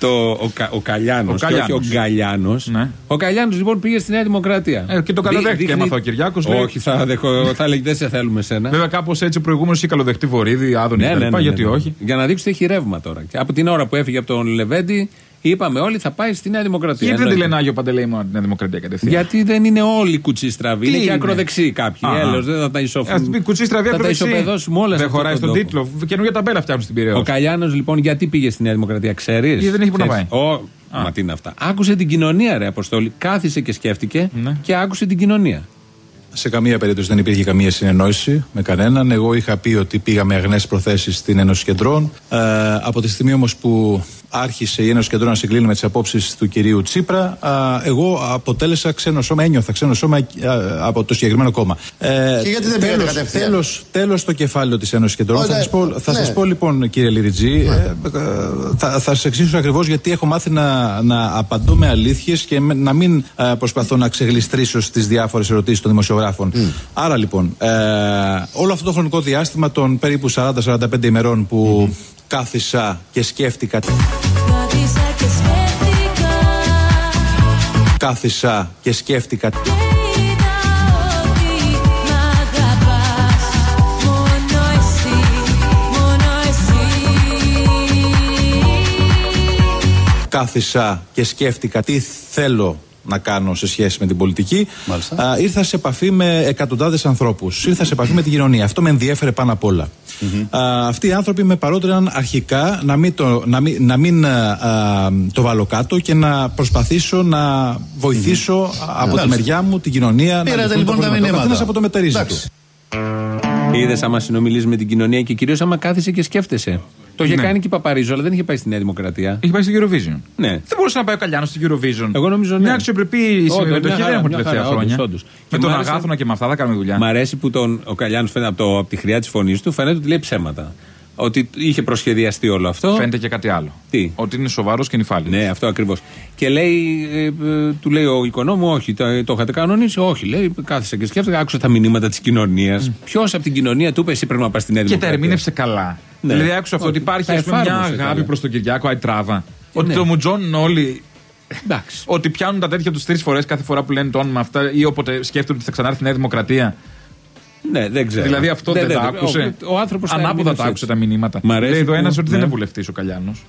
το, ο, Κα- ο Καλιάνος Ο και όχι ο Καλιάνος. Γκαλιάνος. Ναι. Ο Καλιάνος λοιπόν πήγε στη Νέα Δημοκρατία. Ε, και το Δεί- καλοδέχτηκε, δείχνει- έμαθα ο Κυριάκος, λέει. Όχι, θα, δεχω, θα έλεγε δεν σε θέλουμε σένα. Βέβαια, κάπως έτσι ο προηγούμενος είχε καλοδεχτεί βορίδι, άδωνη Ναι, κτλ. Γιατί όχι. Για να δείξει ότι έχει ρεύμα τώρα. Και από την ώρα που έφυγε από τον Λεβέντη, είπαμε όλοι θα πάει στη Νέα Δημοκρατία. Γιατί δεν τη Εννοείται. λένε Άγιο Παντελέη μόνο την Δημοκρατία κατευθείαν; Γιατί δεν είναι όλοι κουτσίστραβοι. Τι Είναι και είναι; ακροδεξιοί κάποιοι. Α, Έλεος, α. δεν θα τα Α ισοφούν. πει κουτσίστραβη Θα τα ακροδεξή. ισοπεδώσουμε όλα σε Δεν αυτόν χωράει τον στον τόπο. τίτλο. Καινούργια ταμπέλα φτιάχνουν στην Πυραιό. Ο Καλιάνο λοιπόν γιατί πήγε στη Νέα Δημοκρατία, ξέρεις; Γιατί δεν έχει που να πάει. Ο... Μα τι είναι αυτά. Άκουσε την κοινωνία, ρε Αποστόλη. Κάθισε και σκέφτηκε Ναι. και άκουσε την κοινωνία. Σε καμία περίπτωση δεν υπήρχε καμία συνεννόηση με κανέναν. Εγώ είχα πει ότι πήγα με αγνές προθέσεις στην Ένωση Κεντρών. Ε, από τη στιγμή όμως που άρχισε η Ένωση Κεντρών να συγκλίνει με τις απόψεις του κυρίου Τσίπρα, α, εγώ αποτέλεσα ξένο σώμα, ένιωθα ξένο σώμα α, από το συγκεκριμένο κόμμα. Ε, Και γιατί δεν πήγατε κατευθείαν; τέλος, τέλος το κεφάλαιο της Ένωσης Κεντρών. Ωραία, θα σας πω, θα ναι. σας πω λοιπόν κύριε Λιριτζή, ε, ε, θα, θα σας εξηγήσω ακριβώς γιατί έχω μάθει να, να απαντώ με αλήθειες και με- να μην ε, προσπαθώ να ξεγλιστρήσω στις διάφορες ερωτήσεις των δημοσιογράφων. Άρα λοιπόν, ε, όλο αυτό το χρονικό διάστημα των περίπου 40-45 ημερών που κάθισα και σκέφτηκα κάθισα και σκέφτηκα. Κάθισα και σκέφτηκα τι θέλω να κάνω σε σχέση με την πολιτική. Α, ήρθα σε επαφή με εκατοντάδες ανθρώπους. Ήρθα σε επαφή με την κοινωνία. Αυτό με ενδιέφερε πάνω απ' όλα. Α, αυτοί οι άνθρωποι με παρότριναν αρχικά να μην, το, να μην, να μην α, α, το βάλω κάτω και να προσπαθήσω να βοηθήσω από τη Μάλιστα. μεριά μου την κοινωνία να Πήρατε λυθούν λοιπόν τα προβλήματα. Ο μηνύματα. καθένας από το μετερίζει του. Εντάξει. Είδες άμα συνομιλείς με την κοινωνία και κυρίως άμα κάθισε και σκέφτεσαι. Το είχε Ναι. κάνει και η Παπαρίζου, αλλά δεν είχε πάει στη Νέα Δημοκρατία. Έχει πάει στο Eurovision. Ναι. Δεν μπορούσε να πάει ο Καλιάνος στο Eurovision. Εγώ νομίζω ναι. Μια αξιοπρεπή Όντως, συμμετοχή μια δεν χαρά, έχουμε μια τελευταία χαρά, χρόνια. όντως, όντως. Με Και τον μ' άρεσε- Αγάθωνα και με αυτά θα κάνουμε δουλειά. Μ' αρέσει που τον, ο Καλιάνος φαίνεται από, το, από τη χρειά της φωνής του, φαίνεται ότι λέει ψέματα. Ότι είχε προσχεδιαστεί όλο αυτό. Φαίνεται και κάτι άλλο. Τι; Ότι είναι σοβαρός και νυφάλιος. Ναι, αυτό ακριβώς. Και λέει, ε, ε, του λέει ο οικονόμου, Όχι, το, το είχατε κανονίσει. Όχι, λέει, κάθισα και σκέφτηκα, άκουσα τα μηνύματα της κοινωνίας. Ποιος από την κοινωνία του είπε, Εσύ πρέπει να πας στη Νέα Και τα Δημοκρατία. ερμήνευσε καλά. Ναι. Δηλαδή άκουσα αυτό ότι Όχι, υπάρχει τα ας πούμε, μια εφάρμοσε αγάπη καλά. προς τον Κυριάκο Αϊτράβα. Ότι ναι. το μουτζώνουν όλοι. Εντάξει. Ότι πιάνουν τα τέτοια τους τρεις φορές κάθε φορά που λένε το όνομα αυτά ή όποτε σκέφτονται ότι θα ξανάρθει η Νέα Δημοκρατία. Ναι, δεν ξέρω. Δηλαδή αυτό δεν, τα άκουσε. Ο, ο άνθρωπος Ανάποδα τα άκουσε τα μηνύματα. Μ' αρέσει Λέει εδώ που- ένας ότι δεν ναι. είναι βουλευτής ο Καλιάνος.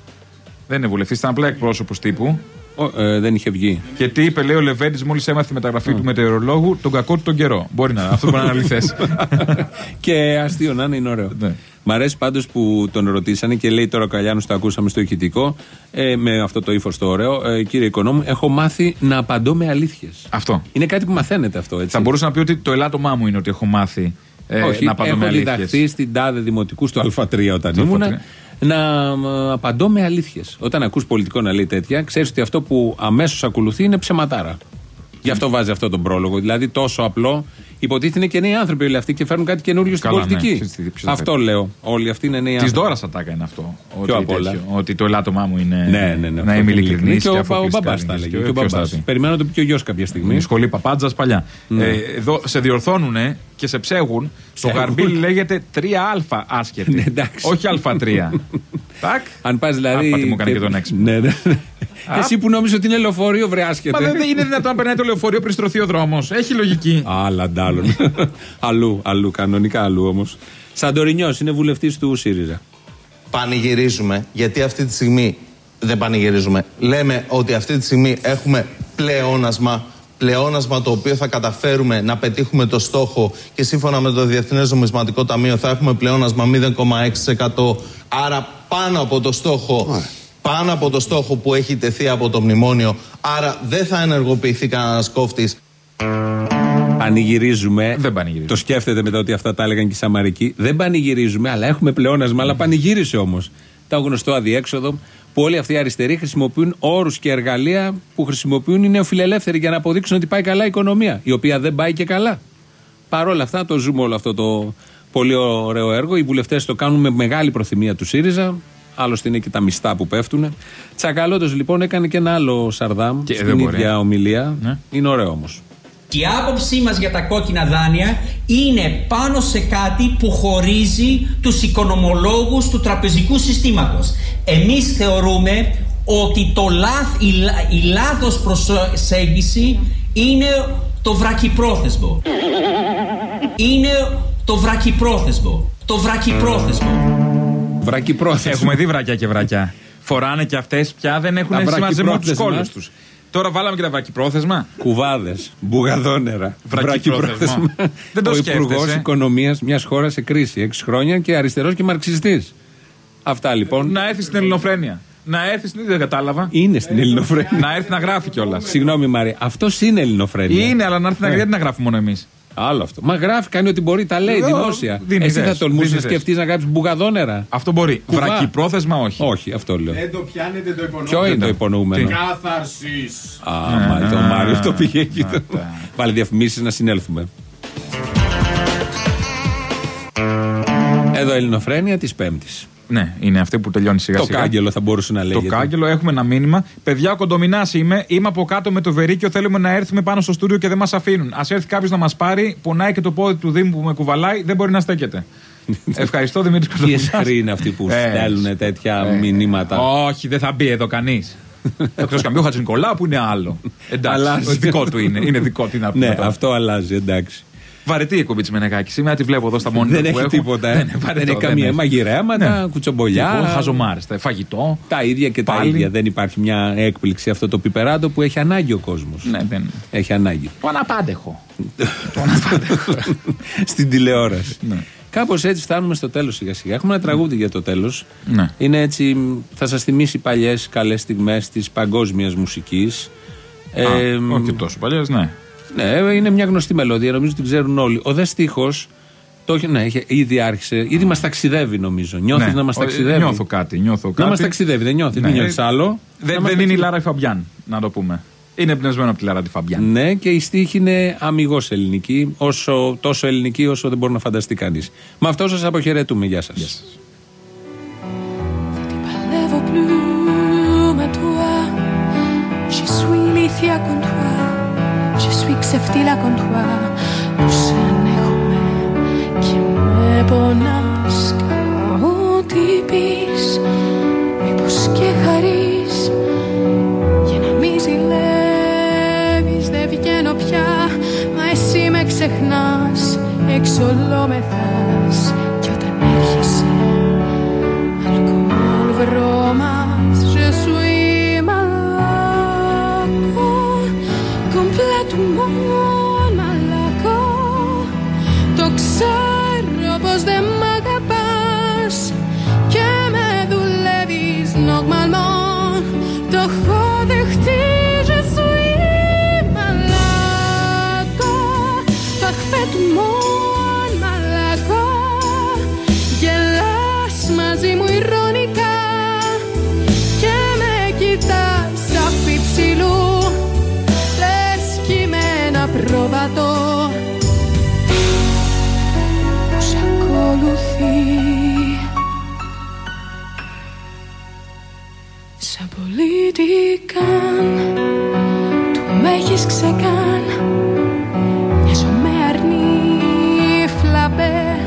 Δεν είναι βουλευτής, ήταν απλά εκπρόσωπος τύπου. Ο, ε, δεν είχε βγει. Και τι είπε, λέει ο Λεβέντης, μόλις έμαθε τη μεταγραφή του μετεωρολόγου, τον κακό του τον καιρό. Μπορεί να αυτό μπορεί να είναι αληθέ. και αστείο να είναι, είναι ωραίο. Ναι. Μ' αρέσει πάντως που τον ρωτήσανε και λέει τώρα ο Καλιάνος, το ακούσαμε στο ηχητικό, ε, με αυτό το ύφος το ωραίο. Ε, κύριε Οικονόμου, έχω μάθει να απαντώ με αλήθειες. Αυτό. Είναι κάτι που μαθαίνετε αυτό, έτσι; Θα μπορούσε να πει ότι το ελάττωμά μου είναι ότι έχω μάθει ε, Όχι, να απαντώ με έχω αλήθειες. διδαχθεί στην τάδε δημοτικού στο Α3 όταν Στο ήμουν Α3. να μ, απαντώ με αλήθειες. Όταν ακούς πολιτικό να λέει τέτοια, ξέρεις ότι αυτό που αμέσως ακολουθεί είναι ψεματάρα. Γι' αυτό βάζει αυτό τον πρόλογο. Δηλαδή τόσο απλό. Υποτίθεται είναι και νέοι άνθρωποι όλοι αυτοί και φέρνουν κάτι καινούριο στην Καλά, ναι. πολιτική. Ξέρεις τι- ποιος θα αυτό φέρει. λέω. Όλοι αυτοί είναι νέοι Της άνθρωποι. δώρας ατάκα είναι αυτό. Ποιο Ότι, απ' όλα. τέτοιο, ότι το ελάττωμά μου είναι. Ναι, ναι, ναι. Να αυτό είμαι είναι ειλικρινής Και ο, ο μπαμπάς τα έλεγε. Και ο μπαμπάς. Περιμένω να το πει και ο γιο κάποια στιγμή. Η σχολή παπάντζας παλιά. Ναι. Ε, εδώ σε διορθώνουν και σε ψέγουν. Το Ψέγουν. γαρμπίλ λέγεται 3α άσχετη. Ναι, εντάξει. όχι α3. Τάκ. Αν πας δηλαδή. Άπα τι μου έκανε και τον έξυπνο. Ναι, ναι. Εσύ που νόμιζες ότι είναι λεωφορείο, βρε άσχετε. Μα δεν είναι δυνατόν να περνάει το λεωφορείο πριν στρωθεί ο δρόμος. Έχει λογική. Άλλα αντάλλων. αλλού, αλλού, κανονικά αλλού όμως. Σαντορινιός είναι βουλευτής του ΣΥΡΙΖΑ. πανηγυρίζουμε, γιατί αυτή τη στιγμή δεν πανηγυρίζουμε. Λέμε ότι αυτή τη στιγμή έχουμε πλεόνασμα, πλεόνασμα το οποίο θα καταφέρουμε να πετύχουμε το στόχο και σύμφωνα με το Διεθνές Νομισματικό Ταμείο θα έχουμε πλεόνασμα 0,6%. Άρα πάνω από το στόχο, πάνω από το στόχο που έχει τεθεί από το μνημόνιο. Άρα δεν θα ενεργοποιηθεί κανένας κόφτης. Πανηγυρίζουμε. Δεν πανηγυρίζουμε. Το σκέφτεται μετά ότι αυτά τα έλεγαν και οι Σαμαρικοί. Δεν πανηγυρίζουμε, αλλά έχουμε πλεόνασμα. Αλλά πανηγύρισε όμως. Το γνωστό αδιέξοδο που όλοι αυτοί οι αριστεροί χρησιμοποιούν όρους και εργαλεία που χρησιμοποιούν οι νεοφιλελεύθεροι για να αποδείξουν ότι πάει καλά η οικονομία, η οποία δεν πάει και καλά. Παρ' όλα αυτά, το ζούμε όλο αυτό το πολύ ωραίο έργο. Οι βουλευτές το κάνουν με μεγάλη προθυμία του ΣΥΡΙΖΑ. Άλλωστε είναι και τα μιστά που πέφτουν. Τσακαλώτος λοιπόν έκανε και ένα άλλο Σαρδάμ Και στην δεν μπορεί. ίδια ομιλία. Ναι. Είναι ωραίο όμως. Και η άποψή μας για τα κόκκινα δάνεια είναι πάνω σε κάτι που χωρίζει τους οικονομολόγους του τραπεζικού συστήματος. Εμείς θεωρούμε ότι το λάθ, η, λα- η λάθος προσέγγιση είναι το βρακυπρόθεσμο. Είναι το βρακυπρόθεσμο. Το βρακυπρόθεσμο. Βρακή πρόθεση. Έχουμε δει βρακιά και βρακιά. Φοράνε και αυτές πια δεν έχουν Τα συμμαζεμό τους βρακυπρόθεσμα. κόλλους τους. Τώρα βάλαμε και τα βρακυπρόθεσμα. Κουβάδες, μπουγαδόνερα, Βρακυπρόθεσμα. Δεν το Ο Υπουργός σκέφτεσαι. Οικονομίας μιας χώρας σε κρίση, 6 χρόνια και αριστερός και μαρξιστής. Αυτά λοιπόν. Να έρθει στην ελληνοφρένεια. Να έρθει στην. Δεν κατάλαβα. Είναι στην ελληνοφρένεια. Να έρθει να γράφει κιόλας. Συγγνώμη, Μαρία, αυτός είναι ελληνοφρένεια. Είναι, αλλά να έρθει να Ναι. γιατί να γράφει μόνο εμείς; Άλλο αυτό. Μα γράφει, κάνει ό,τι μπορεί, τα λέει Ε, δημόσια. δίνει Εσύ θα ιδέες, τολμούσες δίνει να ιδέες. σκεφτείς να γράψεις μπουγαδόνερα; Αυτό μπορεί. Κουβά. Βρακυπρόθεσμα όχι. Όχι, αυτό λέω. Δεν το πιάνετε το υπονοούμενο. Ποιο είναι το υπονοούμενο; Κάθαρσης. Α, μα, το Μάριο το πήγε εκεί. το- Βάλε διαφημίσεις να συνέλθουμε. Εδώ Ελληνοφρένεια της Πέμπτης. Ναι, είναι αυτή που τελειώνει σιγά Το σιγά. κάγκελο θα μπορούσε να Το λέγεται. κάγκελο, έχουμε ένα μήνυμα. Παιδιά, ο κοντομινάς είμαι. Είμαι από κάτω με το βερίκιο. Θέλουμε να έρθουμε πάνω στο στούριο και δεν μας αφήνουν. Α έρθει κάποιος να μας πάρει. Πονάει και το πόδι του Δήμου που με κουβαλάει. Δεν μπορεί να στέκεται. Ευχαριστώ, Δημήτρη Ποιε Κοντομινάς. χρή είναι αυτοί που Ε, στέλνουν τέτοια ε, μηνύματα. Όχι, δεν θα μπει εδώ κανείς. Εκτός καμπιού Χατζη Νικολάου που είναι άλλο. Εντάξει, Αλλάζει. δικό του είναι. Είναι δικό του. τι να πούμε Ναι, τώρα. αυτό αλλάζει, εντάξει. Βαρετή η εκπομπή της Μενεγάκης. Σήμερα τη βλέπω εδώ στα μόνιμα Δεν που έχει έχω. τίποτα. ε. Δεν, είναι βαρετό, Δεν έχει καμία έχει. μαγειρέματα, Ναι. κουτσομπολιά. Λοιπόν, χαζομάρες, τα- Φαγητό. Τα ίδια και τα Πάλι. ίδια. Δεν υπάρχει μια έκπληξη αυτό το πιπεράντο που έχει ανάγκη ο κόσμος. Ναι, δεν. Έχει ανάγκη. Το αναπάντεχο. Στην τηλεόραση. Ναι. Κάπως έτσι φτάνουμε στο τέλος σιγά σιγά. Έχουμε ένα τραγούδι για το τέλος. Ναι. Είναι έτσι, θα σας θυμίσει παλιές καλές στιγμές της παγκόσμιας μουσικής. Α, όχι τόσο παλιές, ναι. Ναι, είναι μια γνωστή μελωδία, νομίζω την ξέρουν όλοι. Ο δε στίχος. Το έχει, ναι, έχει, ήδη άρχισε. Ήδη μας ταξιδεύει, νομίζω. Νιώθεις Ναι. να μας Ο- ταξιδεύει; Νιώθω κάτι. Νιώθω κάτι. Να μας ταξιδεύει, δεν νιώθεις. Ναι. Δεν νιώθεις άλλο; Δεν, Να μας δεν είναι η ταξιδεύει. Λάρα Φαμπιάν, να το πούμε. Είναι πνευσμένο από τη Λάρα τη Φαμπιάν. Ναι, και η στίχη είναι αμυγός ελληνική, όσο, τόσο ελληνική όσο δεν μπορεί να φανταστεί κανείς. Με αυτό σας αποχαιρετούμε. Γεια σας. lève plus à toi. Je suis Lithia comme toi. Je suis Ξεφτύλα comme toi. Που σεν έχουμε και με πονάς. Κάνω ό,τι πεις. Μήπως και χαρείς. Για να μην ζηλεύεις δεν βγαίνω πια. Μα εσύ με ξεχνάς. Εξολόμεθας. Κι όταν έρχεσαι Alcool, βρώμας, Ooh. Με έχεις ξεκάν. Μοιάζω με αρνή φλαμπέ.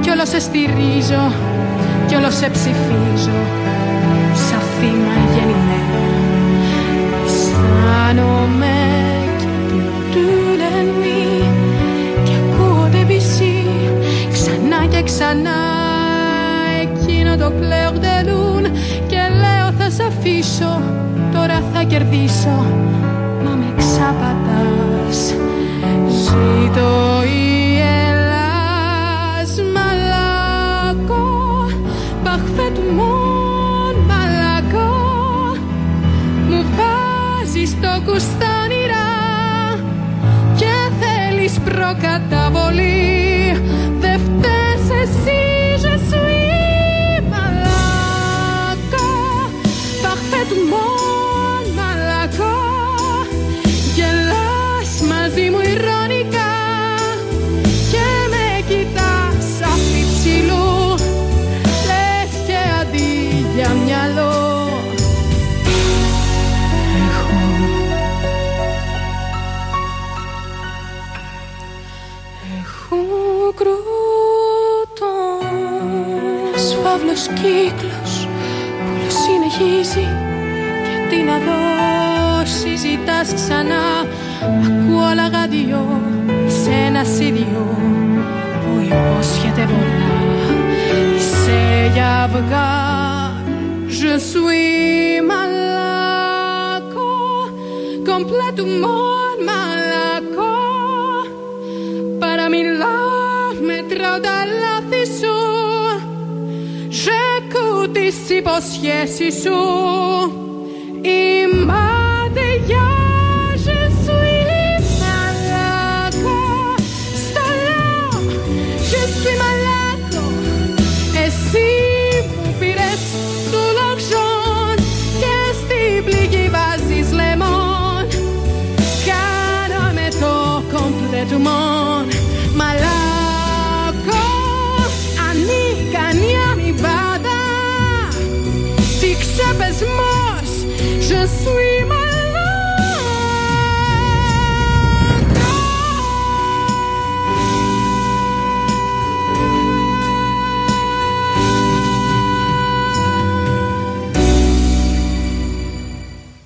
Κι όλο σε στηρίζω κι όλο σε ψηφίζω. Σαν θύμα γεννημένο αισθάνομαι και πίνω του nuit και ακούω Debussy ξανά και ξανά. Εκείνο το κλαίω de lune και λέω θα σ' αφήσω τώρα θα κερδίσω μα με ξαπατάς ζήτω η φαύλος κύκλος που όλο συνεχίζει γιατί να δώσει ζητάς ξανά. Ακούω όλα γαντιό σε ένα ίδιο που υπόσχεται πολλά. Είσαι για αυγά je suis μαλακό complètement μαλακό παραμιλά μετράω τα λάθη σου τις υποσχέσεις σου